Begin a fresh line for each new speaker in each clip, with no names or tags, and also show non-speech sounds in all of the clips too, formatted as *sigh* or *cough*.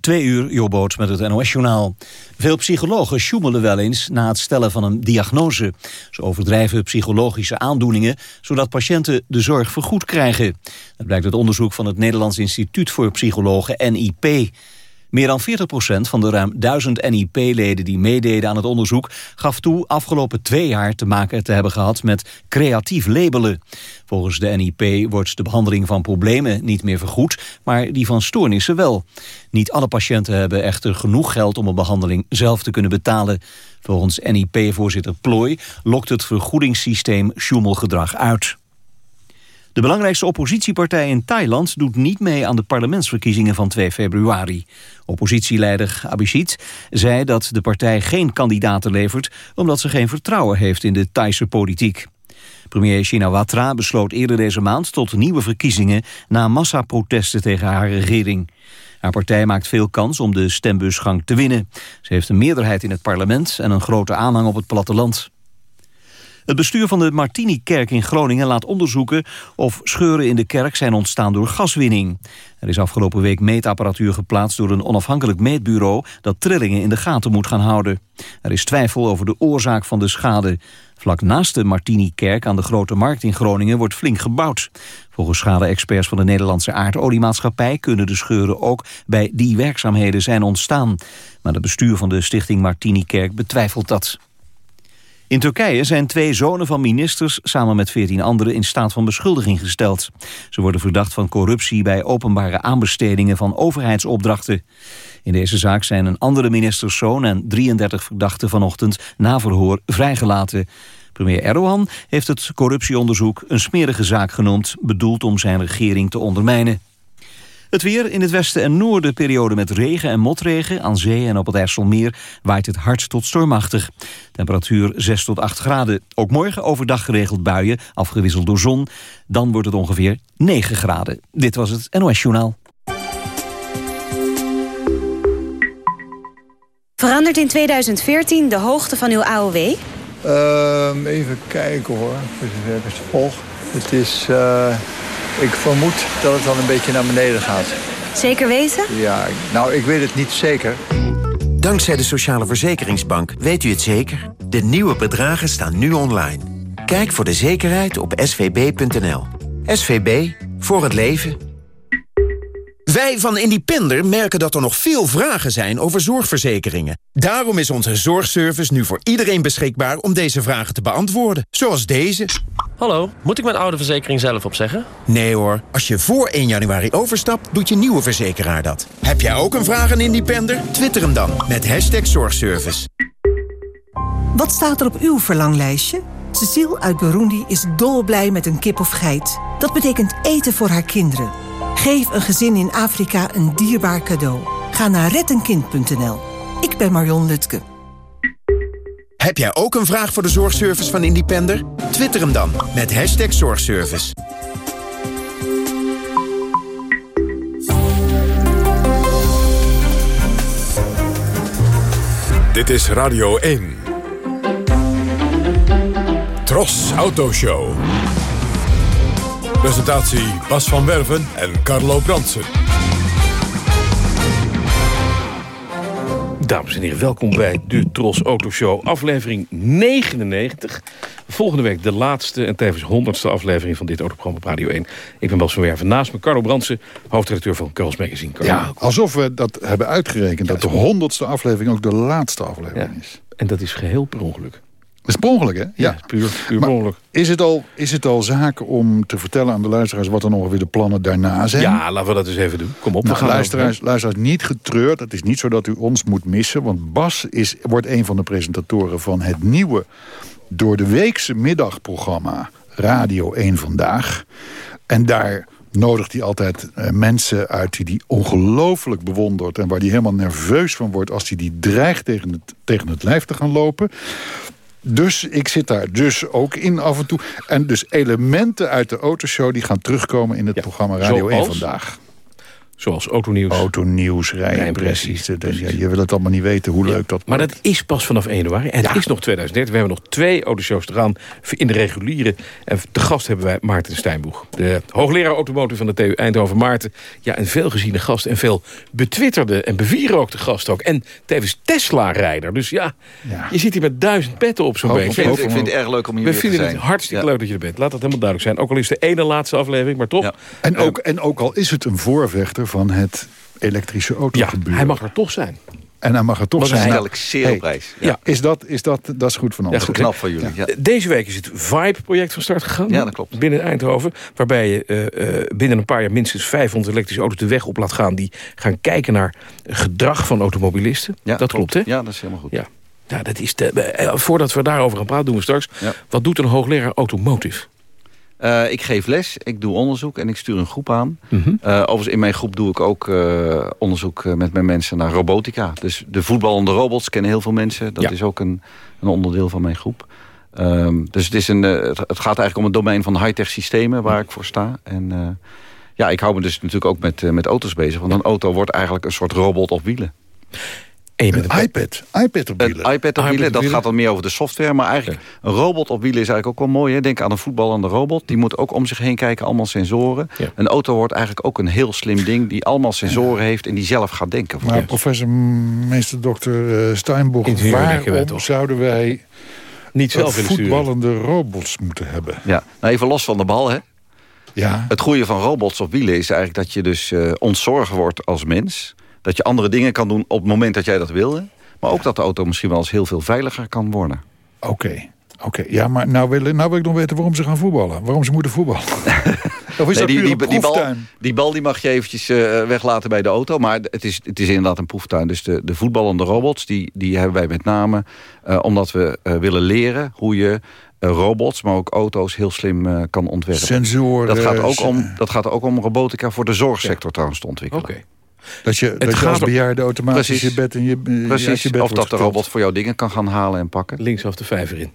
Twee uur, Jobboot met het NOS-journaal. Veel psychologen sjoemelen wel eens na het stellen van een diagnose. Ze overdrijven psychologische aandoeningen... zodat patiënten de zorg vergoed krijgen. Dat blijkt uit onderzoek van het Nederlands Instituut voor Psychologen, NIP. Meer dan 40% van de ruim 1000 NIP-leden die meededen aan het onderzoek... gaf toe afgelopen twee jaar te maken te hebben gehad met creatief labelen. Volgens de NIP wordt de behandeling van problemen niet meer vergoed... maar die van stoornissen wel. Niet alle patiënten hebben echter genoeg geld om een behandeling zelf te kunnen betalen. Volgens NIP-voorzitter Plooi lokt het vergoedingssysteem sjoemelgedrag uit. De belangrijkste oppositiepartij in Thailand doet niet mee aan de parlementsverkiezingen van 2 februari. Oppositieleider Abhisit zei dat de partij geen kandidaten levert omdat ze geen vertrouwen heeft in de Thaise politiek. Premier Shinawatra besloot eerder deze maand tot nieuwe verkiezingen na massaprotesten tegen haar regering. Haar partij maakt veel kans om de stembusgang te winnen. Ze heeft een meerderheid in het parlement en een grote aanhang op het platteland. Het bestuur van de Martini-kerk in Groningen laat onderzoeken... of scheuren in de kerk zijn ontstaan door gaswinning. Er is afgelopen week meetapparatuur geplaatst door een onafhankelijk meetbureau... dat trillingen in de gaten moet gaan houden. Er is twijfel over de oorzaak van de schade. Vlak naast de Martini-kerk aan de Grote Markt in Groningen wordt flink gebouwd. Volgens schade-experts van de Nederlandse aardoliemaatschappij... kunnen de scheuren ook bij die werkzaamheden zijn ontstaan. Maar het bestuur van de stichting Martini-kerk betwijfelt dat. In Turkije zijn twee zonen van ministers samen met veertien anderen in staat van beschuldiging gesteld. Ze worden verdacht van corruptie bij openbare aanbestedingen van overheidsopdrachten. In deze zaak zijn een andere ministerszoon en 33 verdachten vanochtend na verhoor vrijgelaten. Premier Erdogan heeft het corruptieonderzoek een smerige zaak genoemd, bedoeld om zijn regering te ondermijnen. Het weer in het westen en noorden periode met regen en motregen. Aan zee en op het IJsselmeer waait het hard tot stormachtig. Temperatuur 6 tot 8 graden. Ook morgen overdag geregeld buien, afgewisseld door zon. Dan wordt het ongeveer 9 graden. Dit was het NOS Journaal.
Verandert in 2014 de hoogte van uw AOW?
Uh, even kijken hoor, het volg. Het is... Uh... Ik vermoed dat het dan een beetje naar beneden gaat.
Zeker weten?
Ja, nou, ik weet het niet zeker.
Dankzij de Sociale Verzekeringsbank weet u het zeker. De nieuwe bedragen staan nu online. Kijk voor de zekerheid op svb.nl. SVB, voor het leven. Wij van Independer merken dat er nog veel vragen zijn over zorgverzekeringen. Daarom is onze zorgservice nu voor iedereen beschikbaar om deze vragen te beantwoorden. Zoals deze.
Hallo, moet ik mijn oude verzekering zelf opzeggen?
Nee hoor, als je voor 1 januari overstapt, doet je nieuwe verzekeraar dat. Heb jij ook een vraag aan Independer? Twitter hem dan met hashtag zorgservice.
Wat staat er op uw verlanglijstje? Cecile uit Burundi is dolblij met een kip of geit. Dat betekent eten voor haar kinderen. Geef een gezin in Afrika een dierbaar cadeau. Ga naar rettenkind.nl. Ik ben Marion Lutke.
Heb jij ook een vraag voor de zorgservice van Independer? Twitter hem dan met hashtag zorgservice.
Dit is Radio 1. Tros Autoshow. Presentatie Bas van Werven en Carlo Brandsen.
Dames en heren, welkom bij de Tros Autoshow, aflevering 99. Volgende week de laatste en tevens honderdste aflevering van dit autoprogramma op Radio 1. Ik ben Bas van Werven, naast me Carlo Brandsen, hoofdredacteur van Carlos Magazine. Carlo.
Ja, alsof we dat hebben uitgerekend, dat de honderdste aflevering ook de laatste aflevering is.
En dat is geheel per ongeluk.
Dat is per ongeluk, hè?
Ja, puur, puur ongeluk.
Is het, al, is het al zaak om te vertellen aan de luisteraars... wat er nog weer de plannen daarna zijn?
Ja, laten we dat eens even doen. Kom op,
nou, we gaan luisteraars, luisteraars, niet getreurd. Het is niet zo dat u ons moet missen. Want Bas is, wordt een van de presentatoren van het nieuwe... door de weekse middagprogramma Radio 1 Vandaag. En daar nodigt hij altijd uh, mensen uit die hij ongelooflijk bewondert... en waar hij helemaal nerveus van wordt als hij die dreigt tegen het, tegen het lijf te gaan lopen. Dus ik zit daar dus ook in af en toe. En dus elementen uit de autoshow die gaan terugkomen in het programma Radio 1 Vandaag.
Zoals autonieuws.
Autonieuws, rijimpressies. Ja, je wil het allemaal niet weten hoe leuk dat
Maar dat is pas vanaf 1 januari. En het is nog 2013. We hebben nog twee autoshows te gaan in de reguliere. En te gast hebben wij Maarten Steinboeg. De hoogleraar automotive van de TU Eindhoven. Maarten, ja, een veelgeziene gast. En veel betwitterde en bevieren gast ook. En tevens Tesla-rijder. Dus ja, je zit hier met duizend petten op zo'n beetje.
Ik vind, het erg leuk om hier
We
weer te
vinden
zijn.
het hartstikke leuk dat je er bent. Laat dat helemaal duidelijk zijn. Ook al is het de ene laatste aflevering, maar toch.
En ook, en ook al is het een voorvechter van het elektrische
Ja,
autogebeuren.
hij mag er toch zijn.
En hij mag er toch
Dat is
zijn.
eigenlijk zeer
hey,
op prijs.
Ja.
Is dat, is dat, dat is goed van ons.
Ja, goed,
Knap van jullie. Ja.
Deze week is het Vibe-project van start gegaan.
Ja, dat klopt.
Binnen Eindhoven. Waarbij je eh, eh, binnen een paar jaar minstens 500 elektrische auto's de weg op laat gaan. Die gaan kijken naar gedrag van automobilisten.
Ja,
dat klopt, hè?
Ja, dat is helemaal goed.
Ja. Ja, dat is de, eh, voordat we daarover gaan praten, doen we straks.
Ja.
Wat doet een hoogleraar automotive?
Eh, ik geef les, ik doe onderzoek en ik stuur een groep aan.
Mhm.
Eh, overigens in mijn groep doe ik ook eh, onderzoek met mijn mensen naar robotica. Dus de voetballende robots kennen heel veel mensen. Dat
Ja.
is ook een, een onderdeel van mijn groep. Ehm, dus het, is een, het, gaat eigenlijk om het domein van high-tech systemen waar ik voor sta. En ja, ik hou me dus natuurlijk ook met, met auto's bezig. Want een auto wordt eigenlijk een soort robot op wielen.
En
Een
een
iPad. iPad op
Een
wielen.
iPad op wielen, dat gaat dan meer over de software. Maar eigenlijk, een robot op wielen is eigenlijk ook wel mooi. Hè? Denk aan een voetballende robot. Die moet ook om zich heen kijken, allemaal sensoren.
Ja.
Een auto wordt eigenlijk ook een heel slim ding... die allemaal sensoren heeft en die zelf gaat denken.
Maar professor meester dokter eh, Steinboeg, waarom zouden wij
niet zelf
voetballende robots moeten hebben?
Ja. Nou, even los van de bal, hè.
Ja,
Het goede van robots op wielen is eigenlijk dat je dus eh ontzorgen wordt als mens. Dat je andere dingen kan doen op het moment dat jij dat wilde. Maar ook dat de auto misschien wel eens heel veel veiliger kan worden.
oké. Oké, ja, maar nou wil, nou wil ik nog weten waarom ze gaan voetballen. Waarom ze moeten voetballen. *laughs* of is
Nee,
dat
die, die,
een
die, bal,
proeftuin?
die bal die mag je eventjes eh, weglaten bij de auto. Maar het is, het is inderdaad een proeftuin. Dus de, de voetballende robots, die, die hebben wij met name... eh, omdat we eh, willen leren hoe je robots, maar ook auto's... heel slim kan ontwerpen.
Sensoren.
dat, gaat ook om, dat gaat ook om robotica voor de zorgsector trouwens te ontwikkelen.
Oké.
Dat je, dat je als bejaarde automatisch
Precies.
je bed in je,
Precies,
je bed
of dat de robot voor jou dingen kan gaan halen en pakken.
Linksaf de vijver in,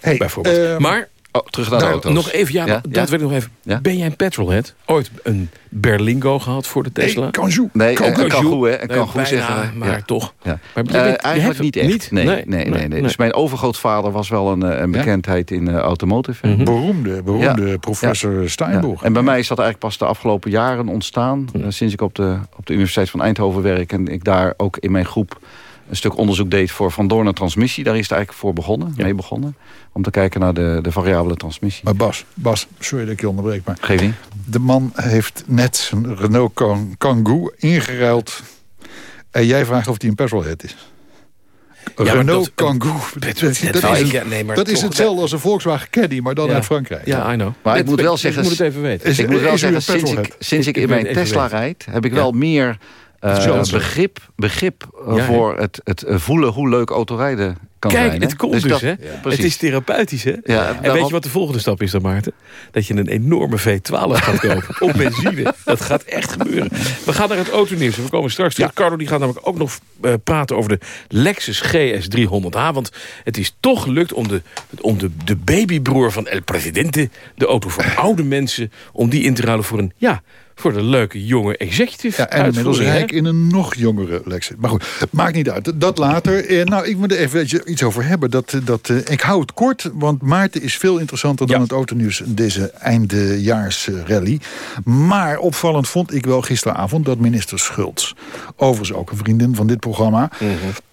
Hey,
bijvoorbeeld.
ehm,
maar
Oh, terug naar de
nou,
auto's.
nog even, ja,
Ja?
dat
Ja?
weet ik nog even.
Ja?
Ben jij een petrolhead? Ooit een Berlingo gehad voor de Tesla?
Kanju.
Nee,
Kan-
goed, hè?
Nee,
kan goed
bijna,
zeggen.
maar toch. Maar je bent-
eigenlijk niet echt.
niet?
Nee,
Nee,
nee, nee,
nee,
nee,
nee.
Dus mijn overgrootvader was wel een, eh, een bekendheid in eh, automotive.
Mhm.
Beroemde, beroemde professor
Ja.
Steinboeg.
En bij mij is dat eigenlijk pas de afgelopen jaren ontstaan. Eh, sinds ik op de, op de Universiteit van Eindhoven werk. En ik daar ook in mijn groep een stuk onderzoek deed voor Van Doorn Transmissie. Daar is het eigenlijk voor begonnen, mee begonnen. Om te kijken naar de, de variabele transmissie.
Maar Bas, Bas, sorry dat ik je onderbreek, maar
Geef niet.
de man heeft net zijn Renault Kang- Kangoo ingeruild. En jij vraagt of hij een petrolhead is. Renault
dat-
Kangoo. Dat, dat is,
ja,
hetzelfde als een Volkswagen Caddy, maar dan
Ja.
uit Frankrijk.
Ja, I know.
Maar ik moet wel zeggen-
Ik moet het even weten.
Is-
ik moet wel zeggen, sinds ik, sinds ik
Ik
in mijn Tesla rijd... heb ik
Ja.
wel meer
Hetzelfde.
begrip, begrip eh,
Ja,
voor het, het eh, voelen hoe leuk autorijden kan
Kijk,
zijn. hè?
het komt dus,
dat-
hè? Het is therapeutisch, hè?
Ja,
en weet je wat de volgende stap is dan, Maarten? Dat je een enorme V12 gaat *laughs* kopen. op benzine. Dat gaat echt gebeuren. We gaan naar het autonieuws. We komen straks terug. Carlo die gaat namelijk ook nog praten over de Lexus GS300H. Want het is toch gelukt om de, om de, de babybroer van El Presidente... de auto voor oude mensen, om die in te ruilen voor een... ja, voor de leuke jonge executive
Ja, en inmiddels rijk in een nog jongere Lexus. Maar goed, maakt niet uit. Dat later. Eh, nou, ik moet er even iets over hebben. Dat, eh, dat, eh, ik hou het kort, want Maarten is veel interessanter dan
Ja.
het autonieuws deze eindejaarsrally. Maar opvallend vond ik wel gisteravond dat minister Schultz, overigens ook een vriendin van dit programma,
Mhm.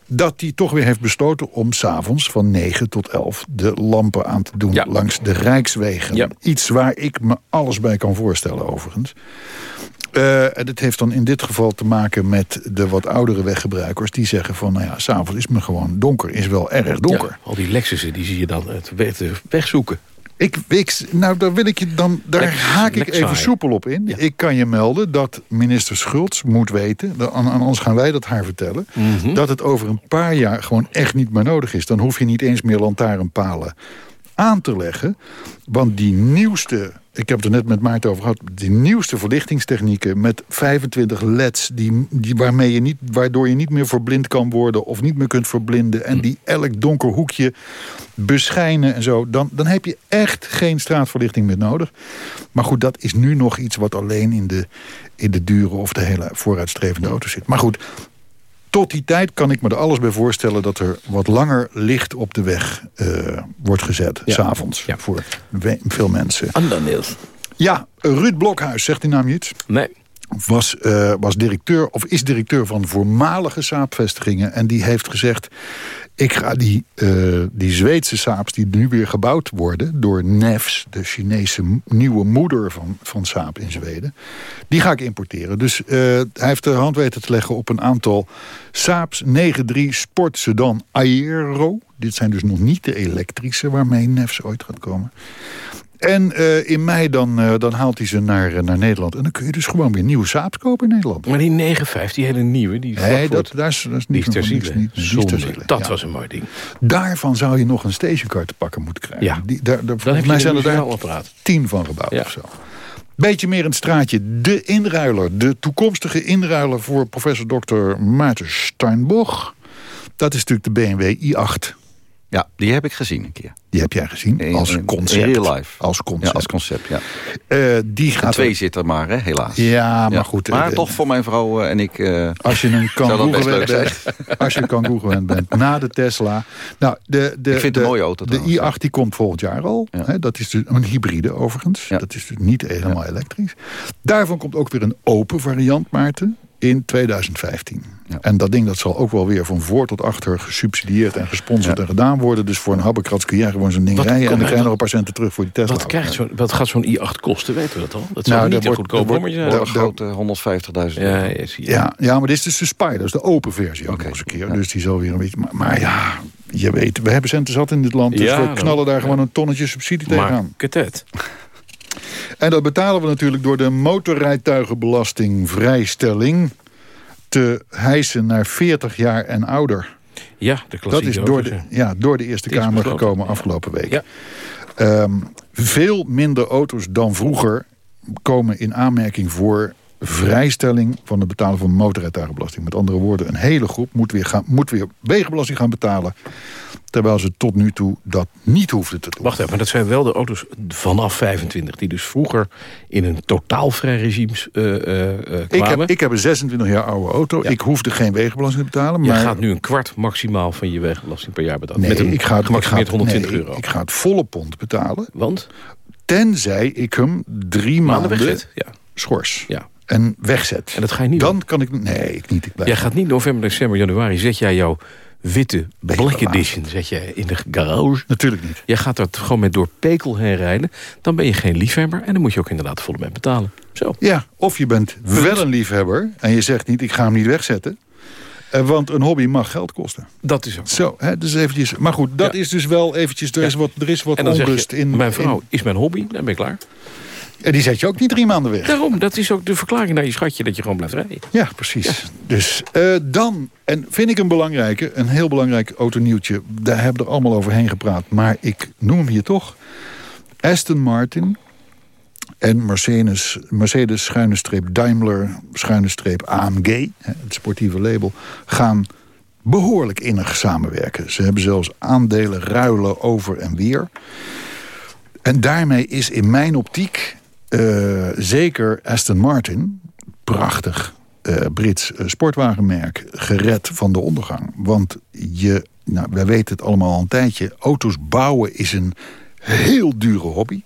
Dat die toch weer heeft besloten om s'avonds van 9 tot 11 de lampen aan te doen
Ja.
langs de Rijkswegen.
Ja.
Iets waar ik me alles bij kan voorstellen overigens. Eh, en het heeft dan in dit geval te maken met de wat oudere weggebruikers... die zeggen van, nou ja, s'avonds is me gewoon donker, is wel erg donker.
Ja, al die Lexussen, die zie je dan het weg- de weg zoeken.
Ik, ik, nou, daar, wil ik je dan, daar haak ik even soepel op in.
Ja.
Ik kan je melden dat minister Schultz moet weten... aan, aan ons gaan wij dat haar vertellen...
Mhm.
dat het over een paar jaar gewoon echt niet meer nodig is. Dan hoef je niet eens meer lantaarnpalen aan te leggen. Want die nieuwste ik heb het er net met Maarten over gehad... die nieuwste verlichtingstechnieken met 25 leds... Die, waarmee je niet, waardoor je niet meer verblind kan worden... of niet meer kunt verblinden... en die elk donker hoekje beschijnen en zo... dan, dan heb je echt geen straatverlichting meer nodig. Maar goed, dat is nu nog iets wat alleen in de, in de dure... of de hele vooruitstrevende auto zit. Maar goed, tot die tijd kan ik me er alles bij voorstellen... dat er wat langer licht op de weg uh, wordt gezet, ja. s'avonds. Ja. Voor veel mensen.
Anderniels.
Ja, Ruud Blokhuis, zegt die naam iets?
Nee.
Was, uh, was directeur, of is directeur van voormalige saapvestigingen. En die heeft gezegd... Ik ga die, uh, die Zweedse saaps die nu weer gebouwd worden... door Nefs, de Chinese nieuwe moeder van, van saap in Zweden... die ga ik importeren. Dus uh, hij heeft de hand weten te leggen op een aantal saaps 9.3 Sport Sedan Aero. Dit zijn dus nog niet de elektrische waarmee Nefs ooit gaat komen. En uh, in mei dan, uh, dan haalt hij ze naar, uh, naar Nederland. En dan kun je dus gewoon weer nieuwe Saaps kopen in Nederland.
Maar die 9,5, die hele nieuwe, die
nee, dat, dat, is, dat is niet
ter ziele. Dat ja. was een mooi ding.
Daarvan zou je nog een stationcar te pakken moeten krijgen.
Ja,
die, daar, daar,
dan
mij zijn er daar
apparaat.
tien van gebouwd ja. of zo. Beetje meer in het straatje. De inruiler, de toekomstige inruiler voor professor Dr. Maarten Steinboch. Dat is natuurlijk de BMW i8.
Ja, die heb ik gezien een keer.
Die heb jij gezien als concept.
In real life.
Als concept.
Ja, als concept, ja.
Uh, die gaat
twee zit er maar, hè, helaas.
Ja, maar goed.
Maar uh, toch voor mijn vrouw uh, en ik...
als je een *laughs* Kangoo gewend bent, *laughs* als je een Kangoo gewend bent, na de Tesla. Nou, de, de,
ik vind
de,
een mooie auto
De i8 die komt volgend jaar al. Ja. Hè, dat is dus een hybride overigens. Dat is dus niet helemaal elektrisch. Daarvan komt ook weer een open variant, Maarten in 2015. Ja. En dat ding dat zal ook wel weer van voor tot achter gesubsidieerd en gesponsord ja. en gedaan worden. Dus voor een habbekrats kun jij gewoon zo'n ding
wat
rijden... en dan krijg je nog een paar centen terug voor die Tesla.
Wat, krijgt zo, wat gaat zo'n i8 kosten, weten we dat al? Dat zou nou, niet een goedkoop
zijn. grote 150.000
ja,
ja, ja, maar dit is dus de Spider, dus de open versie ook okay. nog eens een keer. Dus die zal weer een beetje... Maar, maar, ja, je weet, we hebben centen zat in dit land... dus we knallen daar gewoon een tonnetje subsidie tegenaan.
het.
En dat betalen we natuurlijk door de motorrijtuigenbelastingvrijstelling te hijsen naar 40 jaar en ouder.
Ja, de
Dat is door de, ja, door de Eerste Kamer gekomen afgelopen week.
Ja.
Um, veel minder auto's dan vroeger komen in aanmerking voor vrijstelling van het betalen van motorrijtuigenbelasting. Met andere woorden, een hele groep moet weer, gaan, moet weer wegenbelasting gaan betalen... terwijl ze tot nu toe dat niet hoefden te doen.
Wacht even, maar dat zijn wel de auto's vanaf 25... die dus vroeger in een totaalvrij regime uh, uh, kwamen.
Ik heb, ik heb een 26 jaar oude auto. Ja. Ik hoefde geen wegenbelasting te betalen. Maar...
Je gaat nu een kwart maximaal van je wegenbelasting per jaar betalen.
Nee,
met een
ik ga,
ik ga, 120
nee,
euro.
Ik ga het volle pond betalen.
Want?
Tenzij ik hem drie maanden,
maanden
ja. schors.
Ja
en wegzet.
En dat ga je niet
Dan
doen.
kan ik... Nee, ik niet. Ik
jij gaat niet november, december, januari... zet jij jouw witte Black Edition zet jij in de garage.
Natuurlijk niet.
Jij gaat dat gewoon met door pekel heen rijden. Dan ben je geen liefhebber. En dan moet je ook inderdaad volle met betalen. Zo.
Ja, of je bent Punt. wel een liefhebber. En je zegt niet, ik ga hem niet wegzetten. Want een hobby mag geld kosten.
Dat is ook.
Zo, hè, dus eventjes. Maar goed, dat ja. is dus wel eventjes... Er is wat, er is wat
en dan
onrust
je,
in...
Mijn vrouw
in,
is mijn hobby, dan ben ik klaar.
En die zet je ook niet drie maanden weg.
Daarom, dat is ook de verklaring naar je schatje... dat je gewoon blijft rijden.
Ja, precies. Ja. Dus uh, dan, en vind ik een belangrijke... een heel belangrijk autonieuwtje... daar hebben we er allemaal overheen gepraat... maar ik noem hem hier toch... Aston Martin en Mercedes, Mercedes schuine streep Daimler... schuine streep AMG, het sportieve label... gaan behoorlijk innig samenwerken. Ze hebben zelfs aandelen ruilen over en weer... En daarmee is in mijn optiek uh, zeker Aston Martin, prachtig uh, Brits uh, sportwagenmerk, gered van de ondergang. Want je, nou, weten het allemaal al een tijdje, auto's bouwen is een heel dure hobby.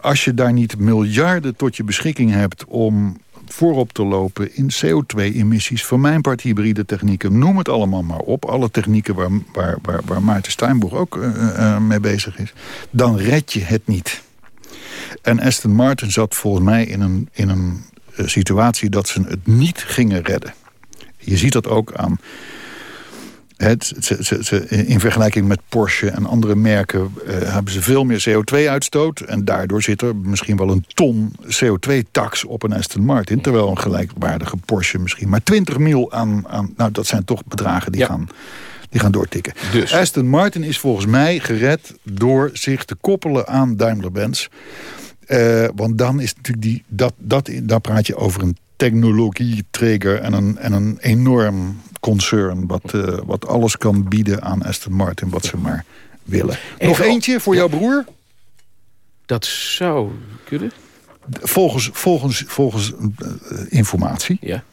als je daar niet miljarden tot je beschikking hebt om voorop te lopen in CO2-emissies, van mijn part hybride technieken, noem het allemaal maar op. Alle technieken waar, waar, waar, waar Maarten Steinboeg ook mee bezig is. Dan red je het niet. En Aston Martin zat volgens mij in een, in een uh, situatie dat ze het niet gingen redden. Je ziet dat ook aan... Het, ze, ze, ze, in vergelijking met Porsche en andere merken uh, hebben ze veel meer CO2-uitstoot. En daardoor zit er misschien wel een ton CO2-tax op een Aston Martin. Terwijl een gelijkwaardige Porsche misschien maar 20 mil aan... aan nou, dat zijn toch bedragen die, ja. gaan, Die gaan doortikken.
Dus.
Aston Martin is volgens mij gered door zich te koppelen aan Daimler-Benz. Eh, want dan is natuurlijk die, dat, dat, daar praat je over een technologieträger en een, en een enorm concern... Wat, eh, wat alles kan bieden aan Aston Martin, wat ze maar willen. Nog
Even-
eentje voor jouw broer?
Dat zou kunnen.
Volgens, volgens, volgens eh, informatie.
Ja.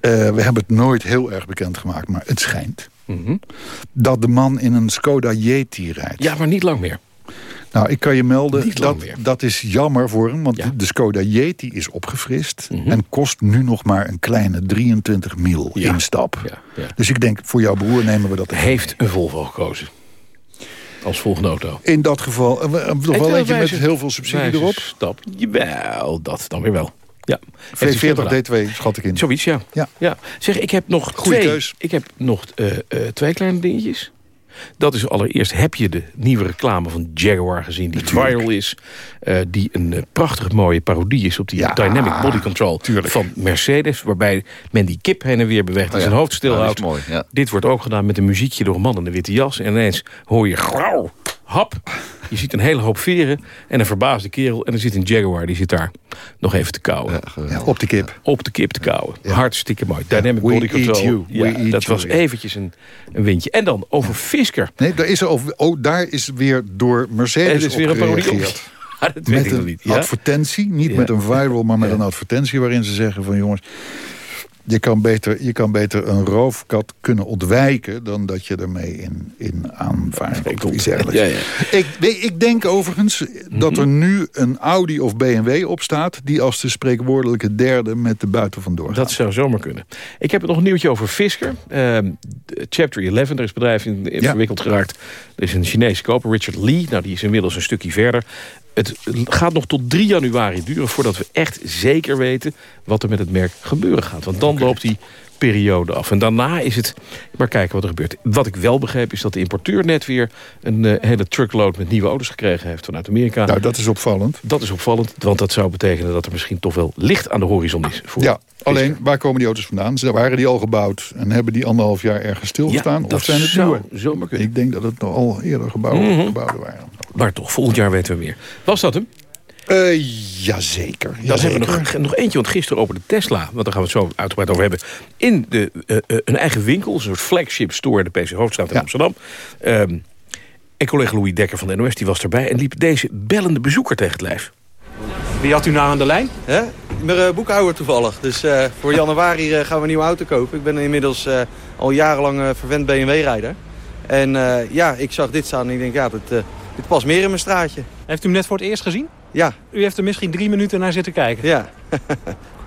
We hebben het nooit heel erg bekendgemaakt, maar het schijnt.
Mhm.
Dat de man in een Skoda Yeti rijdt.
Ja, maar niet lang meer.
Nou, ik kan je melden, dat,
meer.
dat is jammer voor hem. Want
Ja.
de Skoda Yeti is opgefrist.
Mhm.
En kost nu nog maar een kleine 23 mil
Ja. Ja, ja.
Dus ik denk, voor jouw broer nemen we dat even
Heeft
mee.
een Volvo gekozen. Als volgende auto.
In dat geval, eh, eh, nog wel eentje met heel veel subsidie erop.
Stap. Jawel, dat dan weer wel. Ja. Heeft hij slim gedaan.
V40 D2 schat ik in.
Zoiets, ja.
Ja.
ja. Zeg, ik heb nog
Goeie
twee,
keus.
Ik heb nog eh, twee kleine dingetjes. Dat is allereerst, heb je de nieuwe reclame van Jaguar gezien... die viral is, eh, die een eh, prachtig mooie parodie is... op die
Ja,
Dynamic Body Control
tuurlijk.
van Mercedes... waarbij men die kip heen en weer beweegt en
Oh
zijn hoofd stilhoudt. Dit wordt ook gedaan met een muziekje door een man in een witte jas... en ineens hoor je grauw, hap. Je ziet een hele hoop veren en een verbaasde kerel... en er zit een Jaguar, die zit daar nog even te kauwen
Ja.
Ja, op de kip.
op de kip te kauwen. Hartstikke mooi. Dynamic
We
body
eat
control.
you.
Ja,
We eat
dat
you.
was eventjes een, een windje. En dan over Fisker.
Nee, daar is, er over, oh, daar is weer door Mercedes
Het is weer
op
een parodie *laughs* dat weet
Met
ik
een
niet. Ja?
advertentie, niet
Ja.
met een viral, maar met
Ja.
een advertentie... waarin ze zeggen van jongens, je kan beter, je kan beter een roofkat kunnen ontwijken... dan dat je ermee in, in aanvaart komt. of iets dergelijks.
Ja, ja.
Ik, ik denk overigens dat er nu een Audi of BMW op staat... die als de spreekwoordelijke derde met de buiten vandoor gaat.
Dat zou zomaar kunnen. Ik heb nog een nieuwtje over Fisker. Ehm, Chapter 11, daar is bedrijf in, in
Ja.
verwikkeld geraakt. Er is een Chinese koper, Richard Lee. Nou, die is inmiddels een stukje verder. Het gaat nog tot 3 januari duren voordat we echt zeker weten... wat er met het merk gebeuren gaat. Want dan loopt die periode af. En daarna is het... Maar kijken wat er gebeurt. Wat ik wel begreep is dat de importeur net weer... een eh, hele truckload met nieuwe auto's gekregen heeft vanuit Amerika.
Nou, dat is opvallend.
Dat is opvallend, want dat zou betekenen... dat er misschien toch wel licht aan de horizon is. Voor
Ja, alleen waar komen die auto's vandaan? Ze- Waren die al gebouwd en hebben die anderhalf jaar ergens stilgestaan?
Ja,
of zijn het nieuwe?
zomaar kunnen.
Ik denk dat het nog al eerder gebouwd,
Mhm.
gebouwden waren.
Maar toch, volgend jaar weten we meer. Was dat hem?
Eh jazeker.
Dan
jazeker.
hebben we nog, nog eentje, want gisteren opende Tesla... want daar gaan we het zo uitgebreid over hebben... in de, eh, eh, een eigen winkel, een soort flagship store... in de PC Hoofdstraat in
Ja.
Amsterdam. Ehm, en collega Louis Dekker van de NOS die was erbij... en liep deze bellende bezoeker tegen het lijf.
Wie had u nou aan de lijn?
Hè? Mijn eh, boekhouder toevallig. Dus eh, voor januari gaan we een nieuwe auto kopen. Ik ben inmiddels eh, al jarenlang verwend BMW-rijder. En eh, ja, ik zag dit staan en ik denk, ja, eh, dit past meer in mijn straatje.
Heeft u hem net voor het eerst gezien?
Ja,
U heeft er misschien drie minuten naar zitten kijken.
ja. *laughs*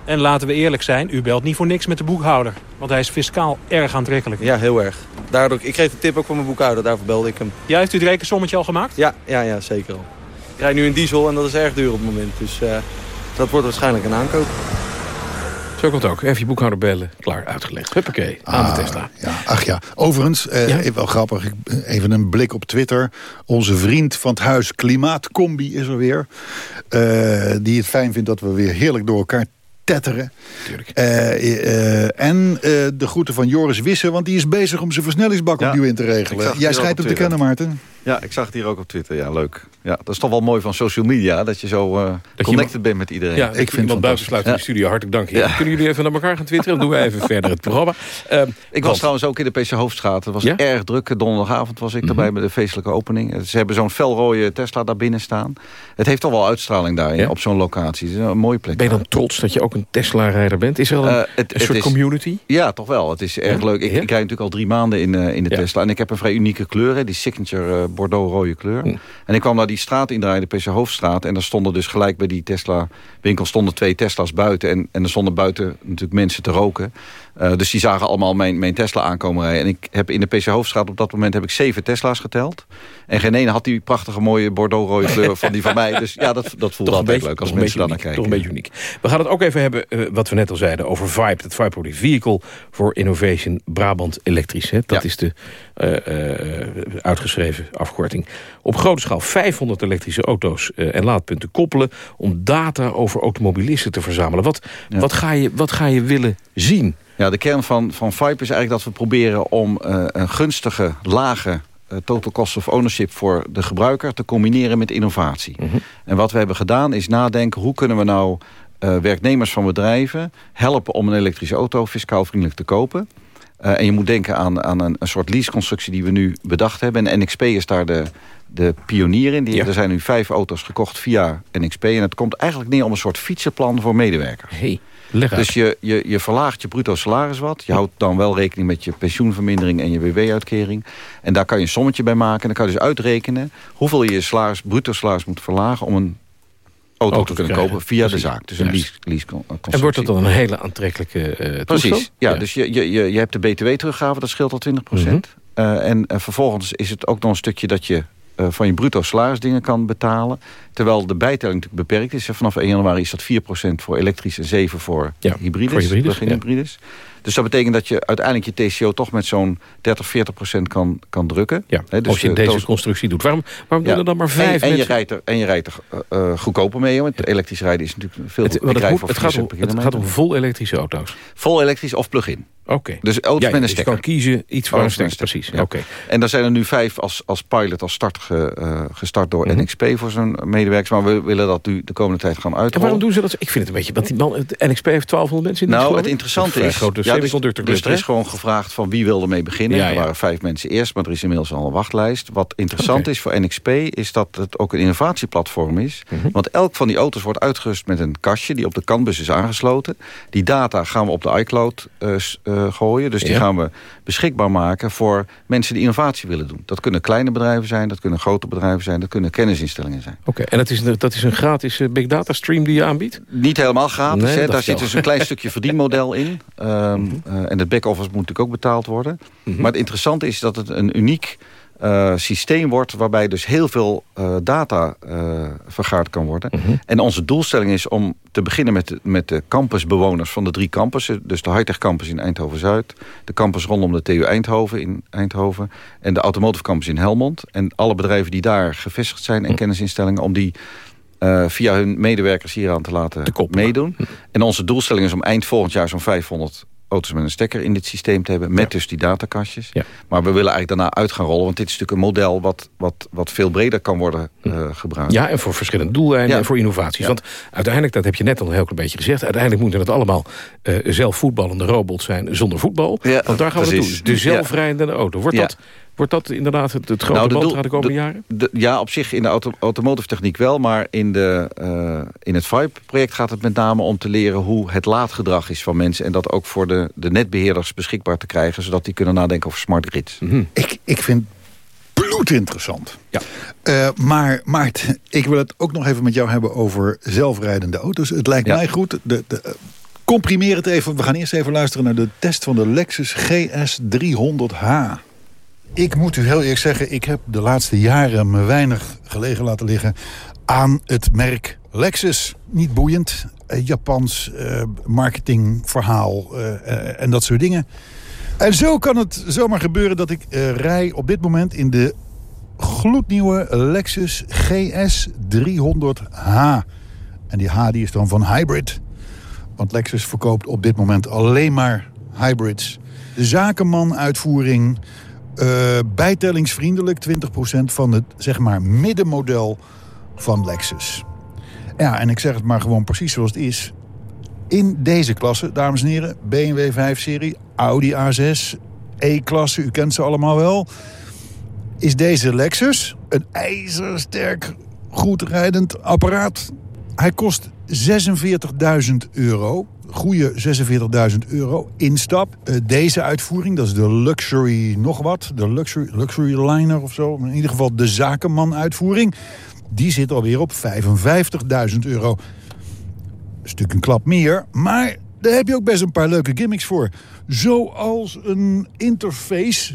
En laten we eerlijk zijn, u belt niet voor niks met de boekhouder. Want hij is fiscaal erg aantrekkelijk.
Ja, heel erg. Daardoor, ik kreeg de tip ook van mijn boekhouder, daarvoor belde ik hem.
Ja, heeft u het rekensommetje al gemaakt?
Ja, ja, ja, zeker al. Ik rijd nu een diesel en dat is erg duur op het moment. Dus eh, dat wordt waarschijnlijk een aankoop.
Zo komt het ook. Even je boekhouder bellen. Klaar, uitgelegd. Huppakee, aan de
Ah,
Tesla.
Ja, ach ja. Overigens, eh,
Ja?
even wel grappig, even een blik op Twitter. Onze vriend van het huis Klimaatcombi is er weer. Eh, die het fijn vindt dat we weer heerlijk door elkaar tetteren.
Tuurlijk.
Eh, en de groeten van Joris Wissen, want die is bezig om zijn versnellingsbak
Ja,
opnieuw in te regelen. Jij schijnt hem
op
te kennen, Maarten.
Ja, ik zag het hier ook op Twitter. Ja, leuk. Ja, dat is toch wel mooi van social media, dat je zo eh,
je
connected bent met iedereen.
Ja,
ik
ik
vind
iemand buitensluit in de studio. Hartelijk dank.
Ja.
Kunnen jullie even naar elkaar gaan twitteren? Dan doen we even verder het programma. *laughs* Ehm,
Ik was trouwens ook in de PC Hoofdstraat. Het was
Ja?
erg druk. Donderdagavond was ik
Mhm.
erbij met de feestelijke opening. Ze hebben zo'n felrooie Tesla daar binnen staan. Het heeft toch wel uitstraling daar op zo'n locatie. Het is een mooie plek.
Ben je dan trots dat je ook een Tesla-rijder bent? Is er al een,
Eh, het-
een
het
soort
is-
community?
Ja, toch wel. Het is erg leuk. Ik, ik rijd natuurlijk al drie maanden in, eh, in de. Tesla. En ik heb een vrij unieke kleur. hè, Die signature eh, Bordeaux-rode kleur. En ik kwam naar die straat indraaien, de PC Hoofdstraat. En daar stonden dus gelijk bij die Tesla-winkel stonden twee Tesla's buiten. En, en er stonden buiten natuurlijk mensen te roken. Eh, dus die zagen allemaal mijn, mijn Tesla aankomen rijden. En ik heb in de PC Hoofdstraat op dat moment heb ik zeven Tesla's geteld. En geen ene had die prachtige mooie Bordeaux-rode *laughs* kleur van die van mij. Dus ja, dat, dat voelde altijd leuk als mensen daar naar kijken.
Toch een beetje uniek. We gaan het ook even hebben, eh, wat we net al zeiden, over VIBE. Het Vibe Vehicle for Innovation Brabant Elektrisch. Hè? Dat
Ja.
is de eh, eh, uitgeschreven afkorting. Op grote schaal 500 elektrische auto's eh, en laadpunten koppelen... om data over automobilisten te verzamelen. Wat,
Ja.
wat, ga, je, wat ga je willen zien?
Ja, de kern van, van Vibe is eigenlijk dat we proberen om uh, een gunstige, lage uh, total cost of ownership voor de gebruiker te combineren met innovatie.
Mhm.
En wat we hebben gedaan is nadenken hoe kunnen we nou uh, werknemers van bedrijven helpen om een elektrische auto fiscaal vriendelijk te kopen. Uh, en je moet denken aan, aan een, een soort leaseconstructie die we nu bedacht hebben. En NXP is daar de, de pionier in. Die,
Ja.
Er zijn nu vijf auto's gekocht via NXP. En het komt eigenlijk neer om een soort fietsenplan voor medewerkers.
Hey.
Dus je, je, je verlaagt je bruto salaris wat. Je houdt dan wel rekening met je pensioenvermindering en je WW-uitkering. En daar kan je een sommetje bij maken. En dan kan je dus uitrekenen hoeveel je je salaris, bruto salaris moet verlagen... om een auto,
Auto
te kunnen
krijgen.
kopen via
Precies.
de zaak. Dus een lease, lease.
En wordt dat dan een hele aantrekkelijke eh
Precies, ja, dus je, je, je, je hebt de btw-teruggave, dat scheelt al 20
Mhm.
Eh, en vervolgens is het ook nog een stukje dat je eh, van je bruto salaris dingen kan betalen. Terwijl de bijtelling natuurlijk beperkt is. Vanaf 1 januari is dat 4% voor elektrisch en 7% voor
Ja,
hybrides.
voor hybrides, ja.
hybrides. Dus dat betekent dat je uiteindelijk je TCO toch met zo'n 30, 40% kan, kan drukken.
Ja,
dus
als je
de
deze constructie doet. Waarom, waarom doen er dan maar
en,
vijf
en, je
mensen?
rijdt er, en je rijdt er eh, eh, goedkoper mee. Want elektrisch rijden is natuurlijk veel
Het, het, moet- het,
4
gaat om, het gaat
kilometer.
om vol elektrische auto's.
Vol elektrisch of plug-in.
Oké.
Dus auto's
Ja,
met een
dus je kan kiezen iets voor een stekker. Precies, oké.
En daar zijn er nu vijf als, als pilot, als start ge- eh, gestart door
Mhm.
NXP voor zijn medewerkers. Maar we willen dat nu de komende tijd gaan
En
uitrollen.
waarom doen ze dat? Ik vind het een beetje... Want die man, NXP heeft 1200 mensen in dienst,
Nou, het interessante is... dus, dus er is gewoon gevraagd van wie wil ermee beginnen.
Ja,
Er waren vijf mensen eerst, maar er is inmiddels al een wachtlijst. Wat interessant is voor NXP is dat het ook een innovatieplatform is.
Mhm.
Want elk van die auto's wordt uitgerust met een kastje... die op de CAN-bus is aangesloten. Die data gaan we op de iCloud eh, eh, gooien. Dus die
Ja.
gaan we beschikbaar maken voor mensen die innovatie willen doen. Dat kunnen kleine bedrijven zijn, dat kunnen grote bedrijven zijn... dat kunnen kennisinstellingen zijn.
Oké, en dat is, een- dat is een gratis eh, big data stream die je aanbiedt?
Niet helemaal gratis.
Nee,
hè.
dat
Daar zit dus een klein stukje verdienmodel in. *laughs* Ehm, eh, en het back-office moet natuurlijk ook betaald worden.
Mhm.
Maar het interessante is dat het een uniek eh, systeem wordt... waarbij dus heel veel eh, data vergaard kan worden.
Mhm.
En onze doelstelling is om te beginnen met de, met de campusbewoners van de drie campussen. Dus de Hightech Campus in Eindhoven-Zuid. De campus rondom de TU Eindhoven in Eindhoven. En de Automotive Campus in Helmond. En alle bedrijven die daar gevestigd zijn en
Mhm.
kennisinstellingen... om die via hun medewerkers hieraan te laten
Te
meedoen. En onze doelstelling is om eind volgend jaar zo'n 500 auto's met een stekker in dit systeem te hebben. Met
Ja.
dus die datakastjes.
Ja.
Maar we willen eigenlijk daarna uit gaan rollen. Want dit is natuurlijk een model wat, wat, wat veel breder kan worden eh, gebruikt.
Ja, en voor verschillende doeleinden
Ja.
en voor innovaties. Want uiteindelijk, dat heb je net al een heel klein beetje gezegd... uiteindelijk moeten het allemaal eh, zelf voetballende robots zijn zonder voetbal.
Ja,
Want daar gaan we
precies.
naartoe. De zelfrijdende auto. Wordt, dat, wordt dat inderdaad het, het grote
Nou, de
de komende
de-
jaren?
De- ja, op zich in de auto, automotive techniek wel. Maar in, de, eh, in het VIBE-project gaat het met name om te leren... hoe het laadgedrag is van mensen. En dat ook voor de, de netbeheerders beschikbaar te krijgen... zodat die kunnen nadenken over smart grids.
Mhm.
Ik, ik vind bloedinteressant.
Ja.
Eh, maar Maart, ik wil het ook nog even met jou hebben over zelfrijdende auto's. Het lijkt
Ja.
mij goed. De, de, eh, comprimeer het even. We gaan eerst even luisteren naar de test van de Lexus GS 300H. Ik moet u heel eerlijk zeggen, ik heb de laatste jaren me weinig gelegen laten liggen aan het merk Lexus. Niet boeiend, eh, Japans eh, marketingverhaal eh, en dat soort dingen. En zo kan het zomaar gebeuren dat ik rij op dit moment in de gloednieuwe Lexus GS 300H. En die H die is dan van hybrid. Want Lexus verkoopt op dit moment alleen maar hybrids. De zakenman-uitvoering, eh, bijtellingsvriendelijk 20% van het zeg maar middenmodel van Lexus. Ja, en ik zeg het maar gewoon precies zoals het is. In deze klasse, dames en heren, BMW 5-serie, Audi A6, E-klasse, u kent ze allemaal wel. Is deze Lexus een ijzersterk, goed rijdend apparaat. Hij kost 46.000 euro. Goede 46.000 euro instap. Eh, deze uitvoering, dat is de Luxury nog wat. De Luxury, luxury Liner of zo. In ieder geval de Zakenman uitvoering. Die zit alweer op 55.000 euro. Een stuk een klap meer. Maar daar heb je ook best een paar leuke gimmicks voor. Zoals een interface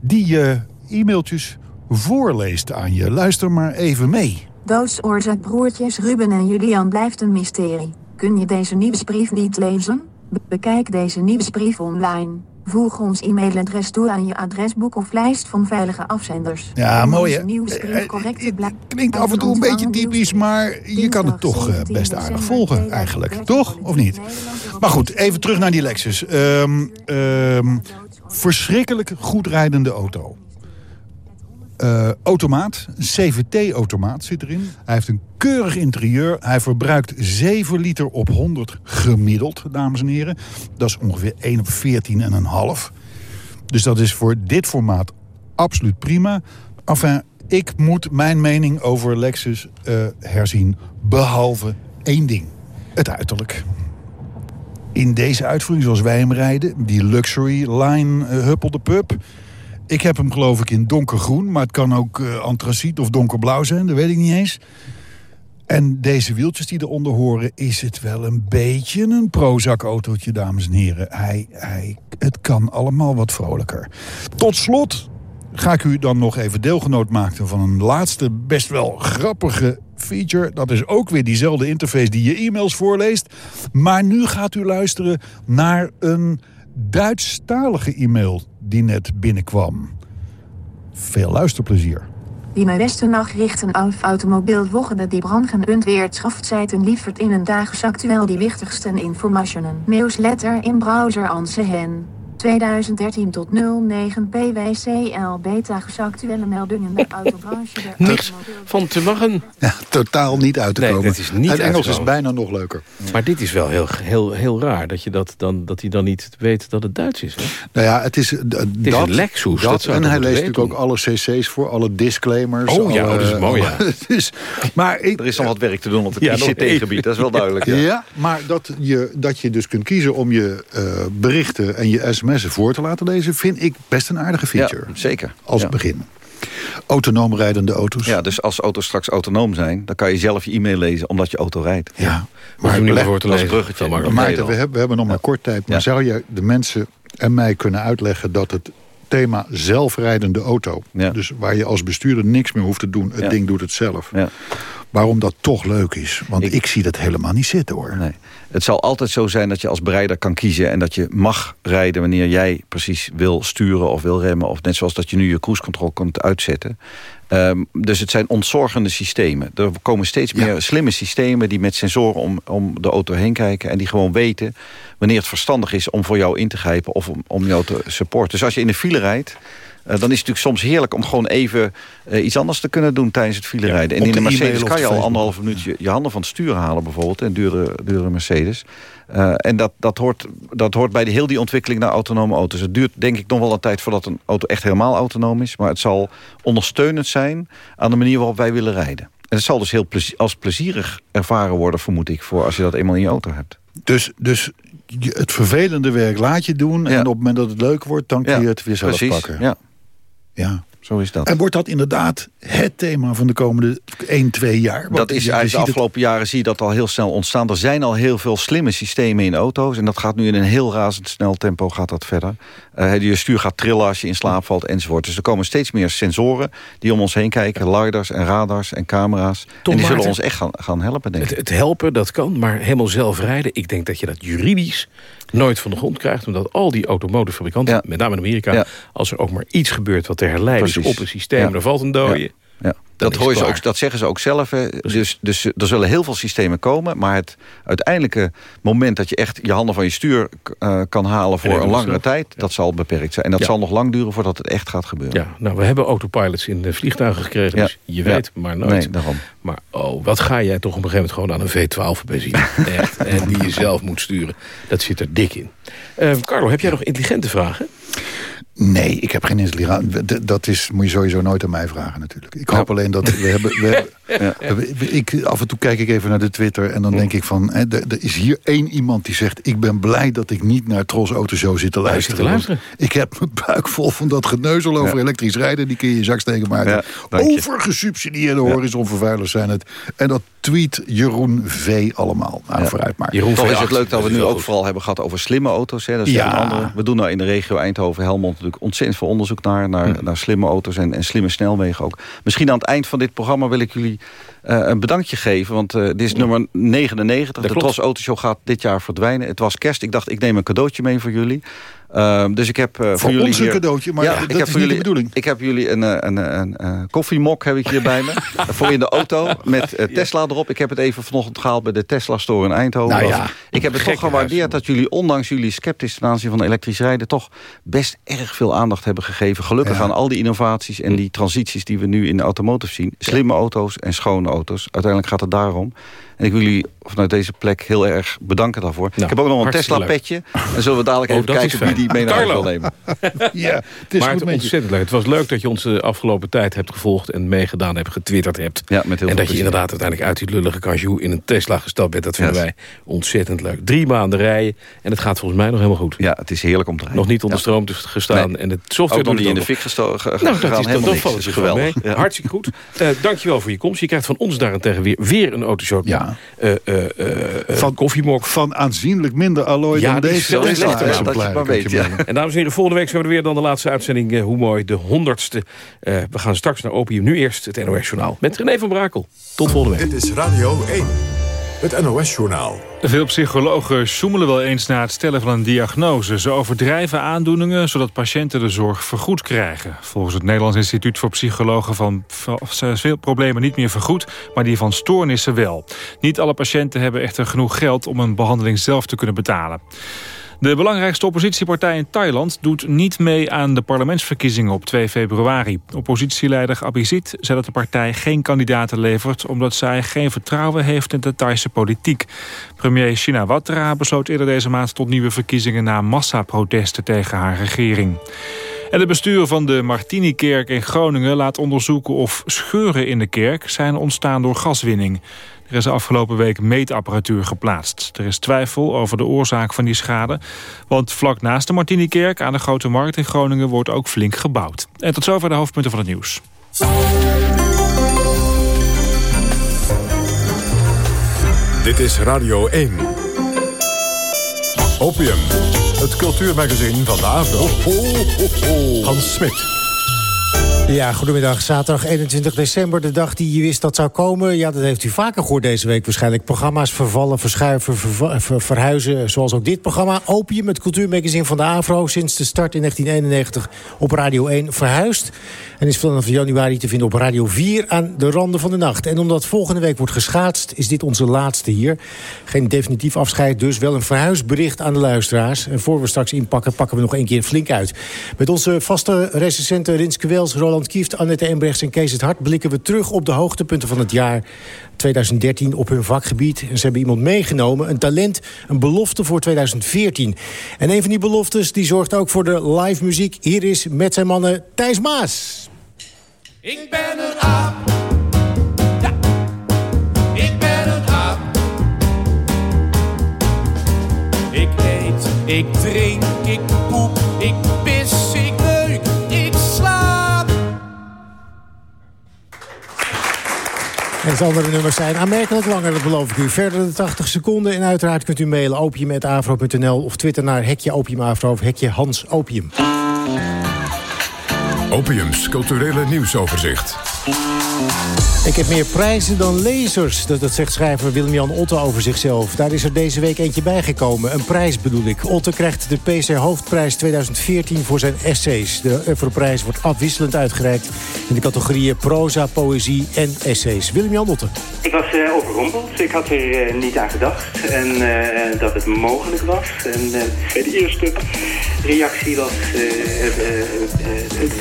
die je e-mailtjes voorleest aan je. Luister maar even mee.
Doodsoorzaak broertjes Ruben en Julian blijft een mysterie. Kun je deze nieuwsbrief niet lezen? Be- bekijk deze nieuwsbrief online. Voeg ons e-mailadres toe aan je adresboek of lijst van veilige afzenders.
Ja, mooi, hè?
correct te blijven
Klinkt af en toe een beetje typisch, maar je kan het toch eh, best aardig volgen eigenlijk. Toch? Of niet? Maar goed, even terug naar die Lexus. Ehm, ehm, verschrikkelijk goed rijdende auto. Eh, automaat, CVT-automaat zit erin. Hij heeft een keurig interieur. Hij verbruikt 7 liter op 100 gemiddeld, dames en heren. Dat is ongeveer 1 op 14,5. Dus dat is voor dit formaat absoluut prima. Enfin, ik moet mijn mening over Lexus eh, herzien. Behalve één ding. Het uiterlijk. In deze uitvoering zoals wij hem rijden, die luxury line uh, huppel de pup... Ik heb hem geloof ik in donkergroen, maar het kan ook uh, antraciet of donkerblauw zijn. Dat weet ik niet eens. En deze wieltjes die eronder horen, is het wel een beetje een Prozac-autootje, dames en heren. Hij, hij, het kan allemaal wat vrolijker. Tot slot ga ik u dan nog even deelgenoot maken van een laatste best wel grappige feature. Dat is ook weer diezelfde interface die je e-mails voorleest. Maar nu gaat u luisteren naar een Duitsstalige e-mail die net binnenkwam. Veel luisterplezier.
Die meisten Nachrichten auf Automobilwoche die branchen und Wirtschaftsseiten liefert in een tagesaktueel die wichtigsten informationen. Newsletter in browser ansehen. 2013 tot 09 PWCL beta actuele meldingen de *laughs* autobranche. De
Niks van te machen.
Ja, totaal niet uit te
Nee,
komen.
is niet
het Engels is bijna nog leuker.
Maar dit is wel heel, heel, heel raar. Dat, je dat, dan, dat hij dan niet weet dat het Duits is. Hè?
Nou ja, het is, uh, dat,
een Lexus, dat zou
en hij leest natuurlijk ook alle cc's voor, alle disclaimers.
Oh ja, oh, dat is mooi, ja. *laughs*
dus, maar ik,
Er is nog wat werk te doen op het
Ja,
ICT-gebied, dat is wel *laughs* duidelijk.
ja.
Ja.
maar dat je, dat je dus kunt kiezen om je eh, berichten en je sms'en voor te laten lezen... vind ik best een aardige feature.
Ja, zeker.
Als
Ja.
begin. Autonoom rijdende auto's.
Ja, dus als auto's straks autonoom zijn... dan kan je zelf je e-mail lezen omdat je auto rijdt.
Ja.
Maar om niet voor te lezen.
een bruggetje. Maar-
Maarten, we hebben, we hebben nog maar kort tijd. Maar zou je de mensen en mij kunnen uitleggen dat het thema zelfrijdende auto...
Ja.
dus waar je als bestuurder niks meer hoeft te doen... het ding doet het zelf. Waarom dat toch leuk is. Want ik,
Ik-
zie dat helemaal niet zitten hoor.
Nee. Het zal altijd zo zijn dat je als bereider kan kiezen... en dat je mag rijden wanneer jij precies wil sturen of wil remmen... of net zoals dat je nu je cruise control kunt uitzetten. Ehm, dus het zijn ontzorgende systemen. Er komen steeds
Ja.
meer slimme systemen... die met sensoren om, om de auto heen kijken... en die gewoon weten wanneer het verstandig is om voor jou in te grijpen... of om, om jou te supporten. Dus als je in de file rijdt... eh, dan is het natuurlijk soms heerlijk om gewoon even eh, iets anders te kunnen doen tijdens het file rijden. En in
de
Mercedes kan je al anderhalve minuut je, je handen van het stuur halen bijvoorbeeld. Een dure, dure Mercedes. Eh, en dat, dat, hoort, dat hoort bij de, heel die ontwikkeling naar autonome auto's. Het duurt denk ik nog wel een tijd voordat een auto echt helemaal autonoom is. Maar het zal ondersteunend zijn aan de manier waarop wij willen rijden. En het zal dus heel als plezierig ervaren worden, vermoed ik... voor als je dat eenmaal in je auto hebt.
Dus, dus het vervelende werk laat je doen... en op het moment dat het leuk wordt, dan kun
Ja,
je het weer zelf
Precies,
pakken.
ja,
Ja.
zo is dat.
En wordt dat inderdaad het thema van de komende 1, 2 jaar? Want
Dat is uit de
het-
afgelopen jaren zie je dat al heel snel ontstaan. Er zijn al heel veel slimme systemen in auto's. En dat gaat nu in een heel razendsnel tempo gaat dat verder. Eh, je stuur gaat trillen als je in slaap valt enzovoort. Dus er komen steeds meer sensoren die om ons heen kijken. Lidars en radars en camera's. en die zullen ons echt gaan, gaan helpen, denk
Het,
ik.
het helpen, dat kan, maar helemaal zelf rijden... ik denk dat je dat juridisch nooit van de grond krijgt... omdat al die automotivefabrikanten,
Ja.
met name in Amerika...
Ja.
als er ook maar iets gebeurt wat te herleiden is op een systeem...
Ja.
er valt een dode.
Ja. Dat, hoor ze ook, dat zeggen ze ook zelf. Hè. Dus, dus er zullen heel veel systemen komen. Maar het uiteindelijke moment dat je echt je handen van je stuur eh, kan halen... voor
En
een langere
nog.
tijd, dat zal beperkt zijn. En dat
Ja.
zal nog lang duren voordat het echt gaat gebeuren.
Ja, nou, we hebben autopilots in de vliegtuigen gekregen,
Ja.
dus je weet maar nooit.
Nee, daarom.
Maar oh, wat ga jij toch op een gegeven moment gewoon aan een V12 benzine. *laughs* Echt, en die je zelf moet sturen. Dat zit er dik in. Eh, Carlo, heb jij nog intelligente vragen?
Nee, ik heb geen. D- Dat is, moet je sowieso nooit aan mij vragen natuurlijk. Ik hoop alleen dat we hebben... We *laughs* hebben we- we- ik, af en toe kijk ik even naar de Twitter en dan denk ik van... Hè, er, er is hier één iemand die zegt... ik ben blij dat ik niet naar Tros Autoshow zit te luisteren.
zit te luisteren?
Ik heb mijn buik vol van dat geneuzel over elektrisch rijden. Die kun je in je zak steken,
Ja, je.
overgesubsidieerde horizonvervuilers zijn het. En dat tweet Jeroen V. allemaal. Nou, vooruit maar.
Jeroen
Toch is
V8,
het leuk dat we nu ook
goed.
vooral hebben gehad over slimme auto's. Hè. Dat is
Ja.
een andere. We doen nou in de regio Eindhoven-Helmond natuurlijk ontzettend veel onderzoek naar, naar,
Hm.
naar slimme auto's en, en slimme snelwegen ook. Misschien aan het eind van dit programma wil ik jullie een bedankje geven. Want dit is nummer 99. de Tros Autoshow gaat dit jaar verdwijnen. Het was kerst. Ik dacht, ik neem een cadeautje mee voor jullie. Ehm, dus ik heb uh, voor,
voor
jullie
ons
hier...
een cadeautje, maar
ja,
dat
ik heb
is
voor
niet
jullie,
de bedoeling.
Ik heb jullie een, een, een, een koffiemok heb ik hier bij me. *laughs* voor in de auto met uh, Tesla erop. Ik heb het even vanochtend gehaald bij de Tesla Store in Eindhoven.
Nou ja,
ik heb het toch gewaardeerd dat jullie, ondanks jullie sceptisch ten aanzien van elektrisch rijden... toch best erg veel aandacht hebben gegeven. Gelukkig
Ja.
aan al die innovaties en die transities die we nu in de automotive zien. Slimme auto's en schone auto's. Uiteindelijk gaat het daarom. En ik wil jullie vanuit deze plek heel erg bedanken daarvoor. ik heb ook nog een Tesla-petje. En zullen we dadelijk
Oh,
even kijken wie die mee naar huis wil nemen. *laughs*
ja, het is
maar
goed
het ontzettend leuk. Het was leuk dat je ons de afgelopen tijd hebt gevolgd... en meegedaan hebt, getwitterd hebt.
Ja, met heel
en dat je inderdaad uiteindelijk uit die lullige Kanjoe... in een Tesla gestapt bent. Dat vinden
Yes.
wij ontzettend leuk. Drie maanden rijden en het gaat volgens mij nog helemaal goed.
Ja, het is heerlijk om te rijden.
Nog niet onder
Ja.
stroom te gestaan.
Nee.
En de software
Ook nog niet in
het
de fik gesto- ge-
Nou,
gegaan.
dat is,
is
dus
geweldig.
Hartstikke goed. Eh dankjewel voor je komst. Je krijgt van ons daarentegen weer, weer een autoshow.
Ja.
Eh, eh, eh,
Van-
koffiemok.
Van aanzienlijk minder allooi
Ja,
dan deze
hè,
dat je maar weet,
je
ja.
En dames en heren, volgende week zijn we er weer dan de laatste uitzending. hoe mooi, de honderdste. Eh, we gaan straks naar Opium. Nu eerst het NOS Journaal. Met René van Brakel. Tot volgende week.
Dit is Radio 1. Het NOS-journaal.
Veel psychologen sjoemelen wel eens na het stellen van een diagnose. Ze overdrijven aandoeningen zodat patiënten de zorg vergoed krijgen. Volgens het Nederlands Instituut voor Psychologen van zijn veel problemen niet meer vergoed, maar die van stoornissen wel. Niet alle patiënten hebben echter genoeg geld om een behandeling zelf te kunnen betalen. De belangrijkste oppositiepartij in Thailand doet niet mee aan de parlementsverkiezingen op 2 februari. Oppositieleider Abhisit zei dat de partij geen kandidaten levert... omdat zij geen vertrouwen heeft in de Thaise politiek. Premier Shinawatra besloot eerder deze maand tot nieuwe verkiezingen... na massaprotesten tegen haar regering. En het bestuur van de Martinikerk in Groningen laat onderzoeken of scheuren in de kerk zijn ontstaan door gaswinning. Er is de afgelopen week meetapparatuur geplaatst. Er is twijfel over de oorzaak van die schade. Want vlak naast de Martinikerk aan de Grote Markt in Groningen wordt ook flink gebouwd. En tot zover de hoofdpunten van het nieuws.
Dit is Radio 1. Opium, het cultuurmagazin van de AVRO. Hans Smit.
Ja, goedemiddag. Zaterdag 21 december, de dag die je wist dat zou komen. Ja, dat heeft u vaker gehoord deze week waarschijnlijk. Programma's vervallen, verschuiven, ver- verhuizen. Zoals ook dit programma. Opium, het cultuurmagazine van de AVRO. Sinds de start in 1991 op Radio 1 verhuisd. En is vanaf januari te vinden op Radio 4 aan de randen van de nacht. En omdat volgende week wordt geschaatst, is dit onze laatste hier. Geen definitief afscheid, dus wel een verhuisbericht aan de luisteraars. En voor we straks inpakken, pakken we nog één keer flink uit. Met onze vaste recensenten Rinske Wels, Roland Kieft, Annette Embrechts en Kees het Hart... blikken we terug op de hoogtepunten van het jaar 2013 op hun vakgebied. En ze hebben iemand meegenomen, een talent, een belofte voor 2014. En een van die beloftes die zorgt ook voor de live muziek. Hier is met zijn mannen Thijs Maas.
Ik ben een aap. Ja. Ik ben een aap. Ik eet, ik drink, ik poep, ik pis, ik neuk, ik slaap.
En het andere nummers zijn aanmerkelijk langer, dat beloof ik u. Verder de 80 seconden. En uiteraard kunt u mailen opium.afro.nl of twitter naar hekje opiumafro of hekje Hans Opium.
Opiums culturele nieuwsoverzicht.
Ik heb meer prijzen dan lezers, dat, dat zegt schrijver Willem-Jan Otte over zichzelf. Daar is er deze week eentje bijgekomen. Een prijs bedoel ik. Otte krijgt de PC Hoofdprijs 2014 voor zijn essays. De Oeuvreprijs wordt afwisselend uitgereikt in de categorieën proza, poëzie en essays. Willem-Jan Otte.
Ik was eh, overrompeld. Ik had er eh, niet aan gedacht. En eh, dat het mogelijk was. En de eerste reactie was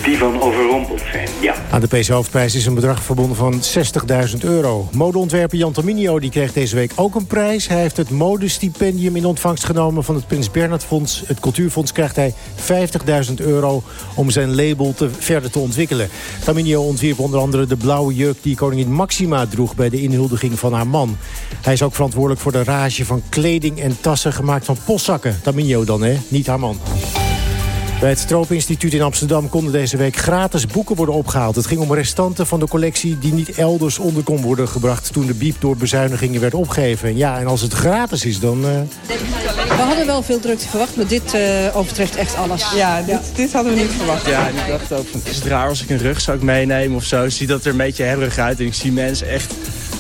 die van overrompeld zijn. Ja.
Aan de PC Hoofdprijs is een bedrag verbonden van 60.000 euro. Modeontwerper Jan Tominio die kreeg deze week ook een prijs. Hij heeft het modestipendium in ontvangst genomen van het Prins Bernhard Fonds. Het Cultuurfonds krijgt hij 50.000 euro om zijn label te, verder te ontwikkelen. Taminio ontwierp onder andere de blauwe jurk die koningin Maxima droeg bij de inhuldiging van haar man. Hij is ook verantwoordelijk voor de rage van kleding en tassen gemaakt van postzakken. Taminio dan, hè? Niet haar man. Bij het Stroop-instituut in Amsterdam konden deze week gratis boeken worden opgehaald. Het ging om restanten van de collectie die niet elders onder kon worden gebracht... toen de biep door bezuinigingen werd opgegeven. Ja, en als het gratis is, dan... eh,
We hadden wel veel drukte verwacht, maar dit eh, overtreft echt alles.
Ja, dit, dit hadden we niet verwacht. Ja, en ik dacht ook van, is het raar als ik een rugzak meeneem of zo? Ziet dat er een beetje hebberig uit en ik zie mensen echt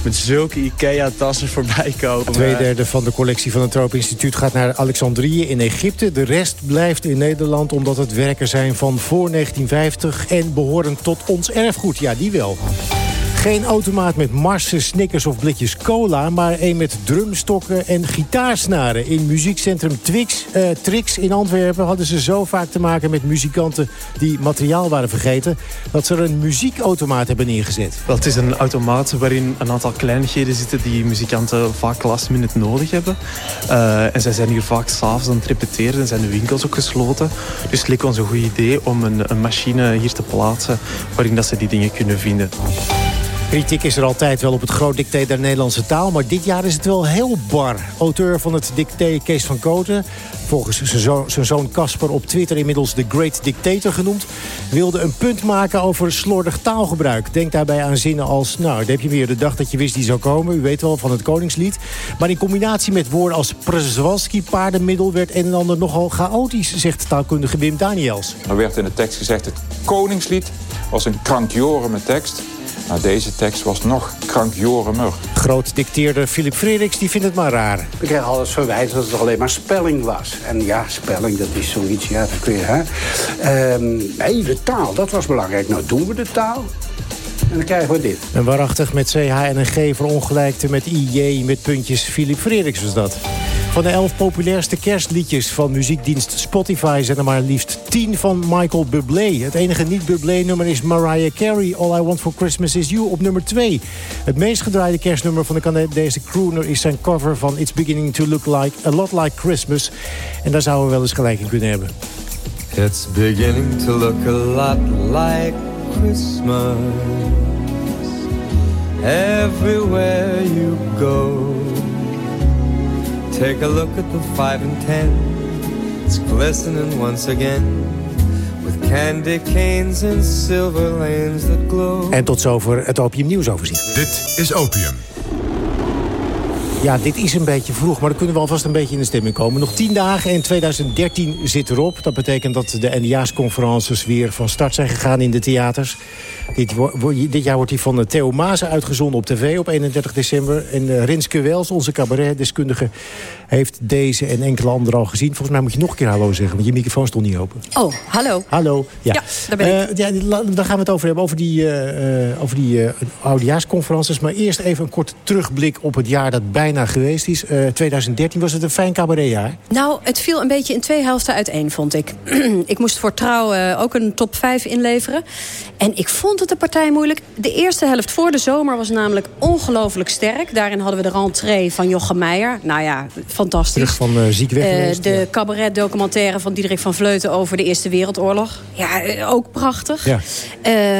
met zulke IKEA-tassen voorbij komen.
Tweederde van de collectie van het Tropeninstituut gaat naar Alexandrië in Egypte. De rest blijft in Nederland omdat het werken zijn van voor 1950... en behoren tot ons erfgoed. Ja, die wel. Geen automaat met marsen, snickers of blikjes cola... maar een met drumstokken en gitaarsnaren. In muziekcentrum Twix, eh, Trix in Antwerpen hadden ze zo vaak te maken met muzikanten... die materiaal waren vergeten, dat ze er een muziekautomaat hebben neergezet.
Het is een automaat waarin een aantal kleinigheden zitten... die muzikanten vaak last minute nodig hebben. Uh, en zij zijn hier vaak s'avonds aan het repeteren en zijn de winkels ook gesloten. Dus het leek ons een goed idee om een, een machine hier te plaatsen... waarin dat ze die dingen kunnen vinden.
Kritiek is er altijd wel op het groot dicté der Nederlandse taal... maar dit jaar is het wel heel bar. Auteur van het dicté Kees van Koten... volgens zijn zoon, Casper op Twitter inmiddels de Great Dictator genoemd... wilde een punt maken over slordig taalgebruik. Denk daarbij aan zinnen als... nou, dan heb je weer de dag dat je wist die zou komen. U weet wel, van het Koningslied. Maar in combinatie met woorden als Przewalski paardenmiddel... werd een en ander nogal chaotisch, zegt taalkundige Wim Daniels.
Er werd in de tekst gezegd... het Koningslied was een krankjoreme tekst... Nou, deze tekst was nog krankjoremer.
Groot dicteerder Philip Frederiks die vindt het maar raar.
We krijgen alles verwijt dat het alleen maar spelling was. En ja, spelling, dat is zoiets, ja, dat kun je, hè. Ehm, nee, de taal, dat was belangrijk. Nou, doen we de taal. En dan krijgen we dit.
En waarachtig met CH en een G verongelijkte met IJ met puntjes. Philip Frederiks was dat. Van de elf populairste kerstliedjes van muziekdienst Spotify... zijn er maar liefst tien van Michael Bublé. Het enige niet-Bublé-nummer is Mariah Carey... All I Want For Christmas Is You op nummer 2. Het meest gedraaide kerstnummer van de Canadese crooner... is zijn cover van It's Beginning To Look Like A Lot Like Christmas. En daar zouden we wel eens gelijk in kunnen hebben.
It's beginning to look a lot like Christmas Everywhere you go Take a look at the five and ten. It's glistening once again. With candy canes and silver lanes that glow.
En tot zover het Opium Nieuwsoverzicht.
Dit is Opium.
Ja, dit is een beetje vroeg, maar dan kunnen we alvast een beetje in de stemming komen. Nog tien dagen en 2013 zit erop. Dat betekent dat de NDA's-conferences weer van start zijn gegaan in de theaters. Dit, dit, jaar wordt die van Theo Mazen uitgezonden op tv op 31 december. En uh, Rinske Wels, onze cabaretdeskundige, heeft deze en enkele anderen al gezien. Volgens mij moet je nog een keer hallo zeggen, want je microfoon stond niet open.
Oh, hallo.
Hallo. Ja,
ja daar ben
ik. Uh, ja, daar gaan we het over hebben, over die, uh, over die oudejaarsconferences. Maar eerst even een korte terugblik op het jaar dat bijna geweest is. 2013 was het een fijn cabaretjaar.
Nou, het viel een beetje in twee helften uiteen, vond ik. *clears throat* ik moest voor trouw ook een top 5 inleveren. En ik vond het de partij moeilijk. De eerste helft voor de zomer was namelijk ongelooflijk sterk. Daarin hadden we de rentree van Jochem Meijer. Nou ja, fantastisch.
Terug van uh, ziek weg geweest,
De cabaret-documentaire van Diederik van Vleuten over de Eerste Wereldoorlog. Ja, eh, ook prachtig. Ja.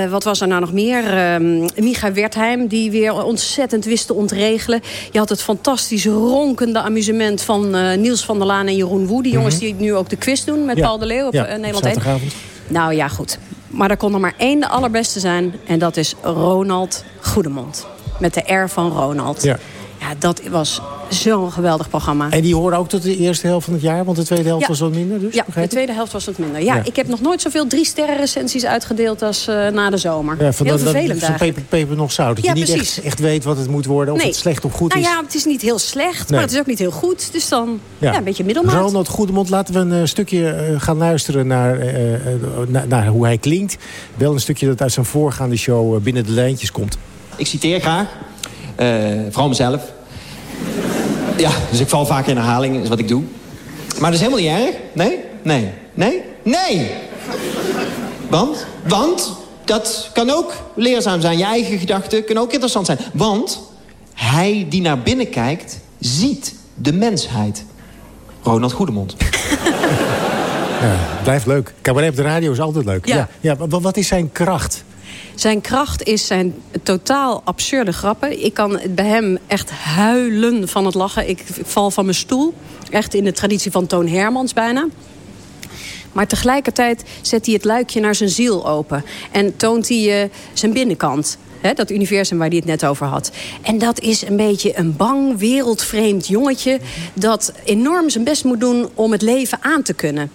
Wat was er nou nog meer? Uh, Micha Wertheim, die weer ontzettend wist te ontregelen. Je had het fantastisch ronkende amusement van uh, Niels van der Laan en Jeroen Woe. Die jongens mm -hmm. die nu ook de quiz doen met
ja.
Paul de Leeuw op
ja,
Nederland 1. Nou ja, goed. Maar er kon er maar één de allerbeste zijn. En dat is Ronald Goedemond. Met de R van Ronald.
Ja.
Ja, dat was zo'n geweldig programma.
En die horen ook tot de eerste helft van het jaar? Want de tweede helft
ja.
was wat minder? Dus,
ja, de tweede helft was wat minder. Ja, ja. ik heb nog nooit zoveel drie-sterren recensies uitgedeeld als uh, na de zomer. Ja,
van
heel
dan,
vervelend
dan, peper, peper nog zout. Dat
ja,
je niet echt, echt, weet wat het moet worden. Of
nee.
het slecht of goed
nou
is.
ja, het is niet heel slecht. Nee. Maar het is ook niet heel goed. Dus dan
ja.
een beetje middelmaat.
Ronald Goedemond, laten we een uh, stukje uh, gaan luisteren naar, naar, naar, hoe hij klinkt. Wel een stukje dat uit zijn voorgaande show binnen de lijntjes komt.
Ik citeer graag. Vooral mezelf. Ja, dus ik val vaak in herhaling, is wat ik doe. Maar dat is helemaal niet erg. Nee? Nee? Nee? Nee! Want? Want? Dat kan ook leerzaam zijn. Je eigen gedachten kunnen ook interessant zijn. Want hij die naar binnen kijkt, ziet de mensheid. Ronald Goedemond. *laughs*
Ja, blijft leuk. Cabaret op de radio is altijd leuk.
Ja.
ja, ja wat, wat is zijn kracht?
Zijn kracht is zijn totaal absurde grappen. Ik kan bij hem echt huilen van het lachen. Ik, val van mijn stoel. Echt in de traditie van Toon Hermans bijna. Maar tegelijkertijd zet hij het luikje naar zijn ziel open. En toont hij uh, zijn binnenkant. Dat universum waar hij het net over had. En dat is een beetje een bang, wereldvreemd jongetje... dat enorm zijn best moet doen om het leven aan te kunnen.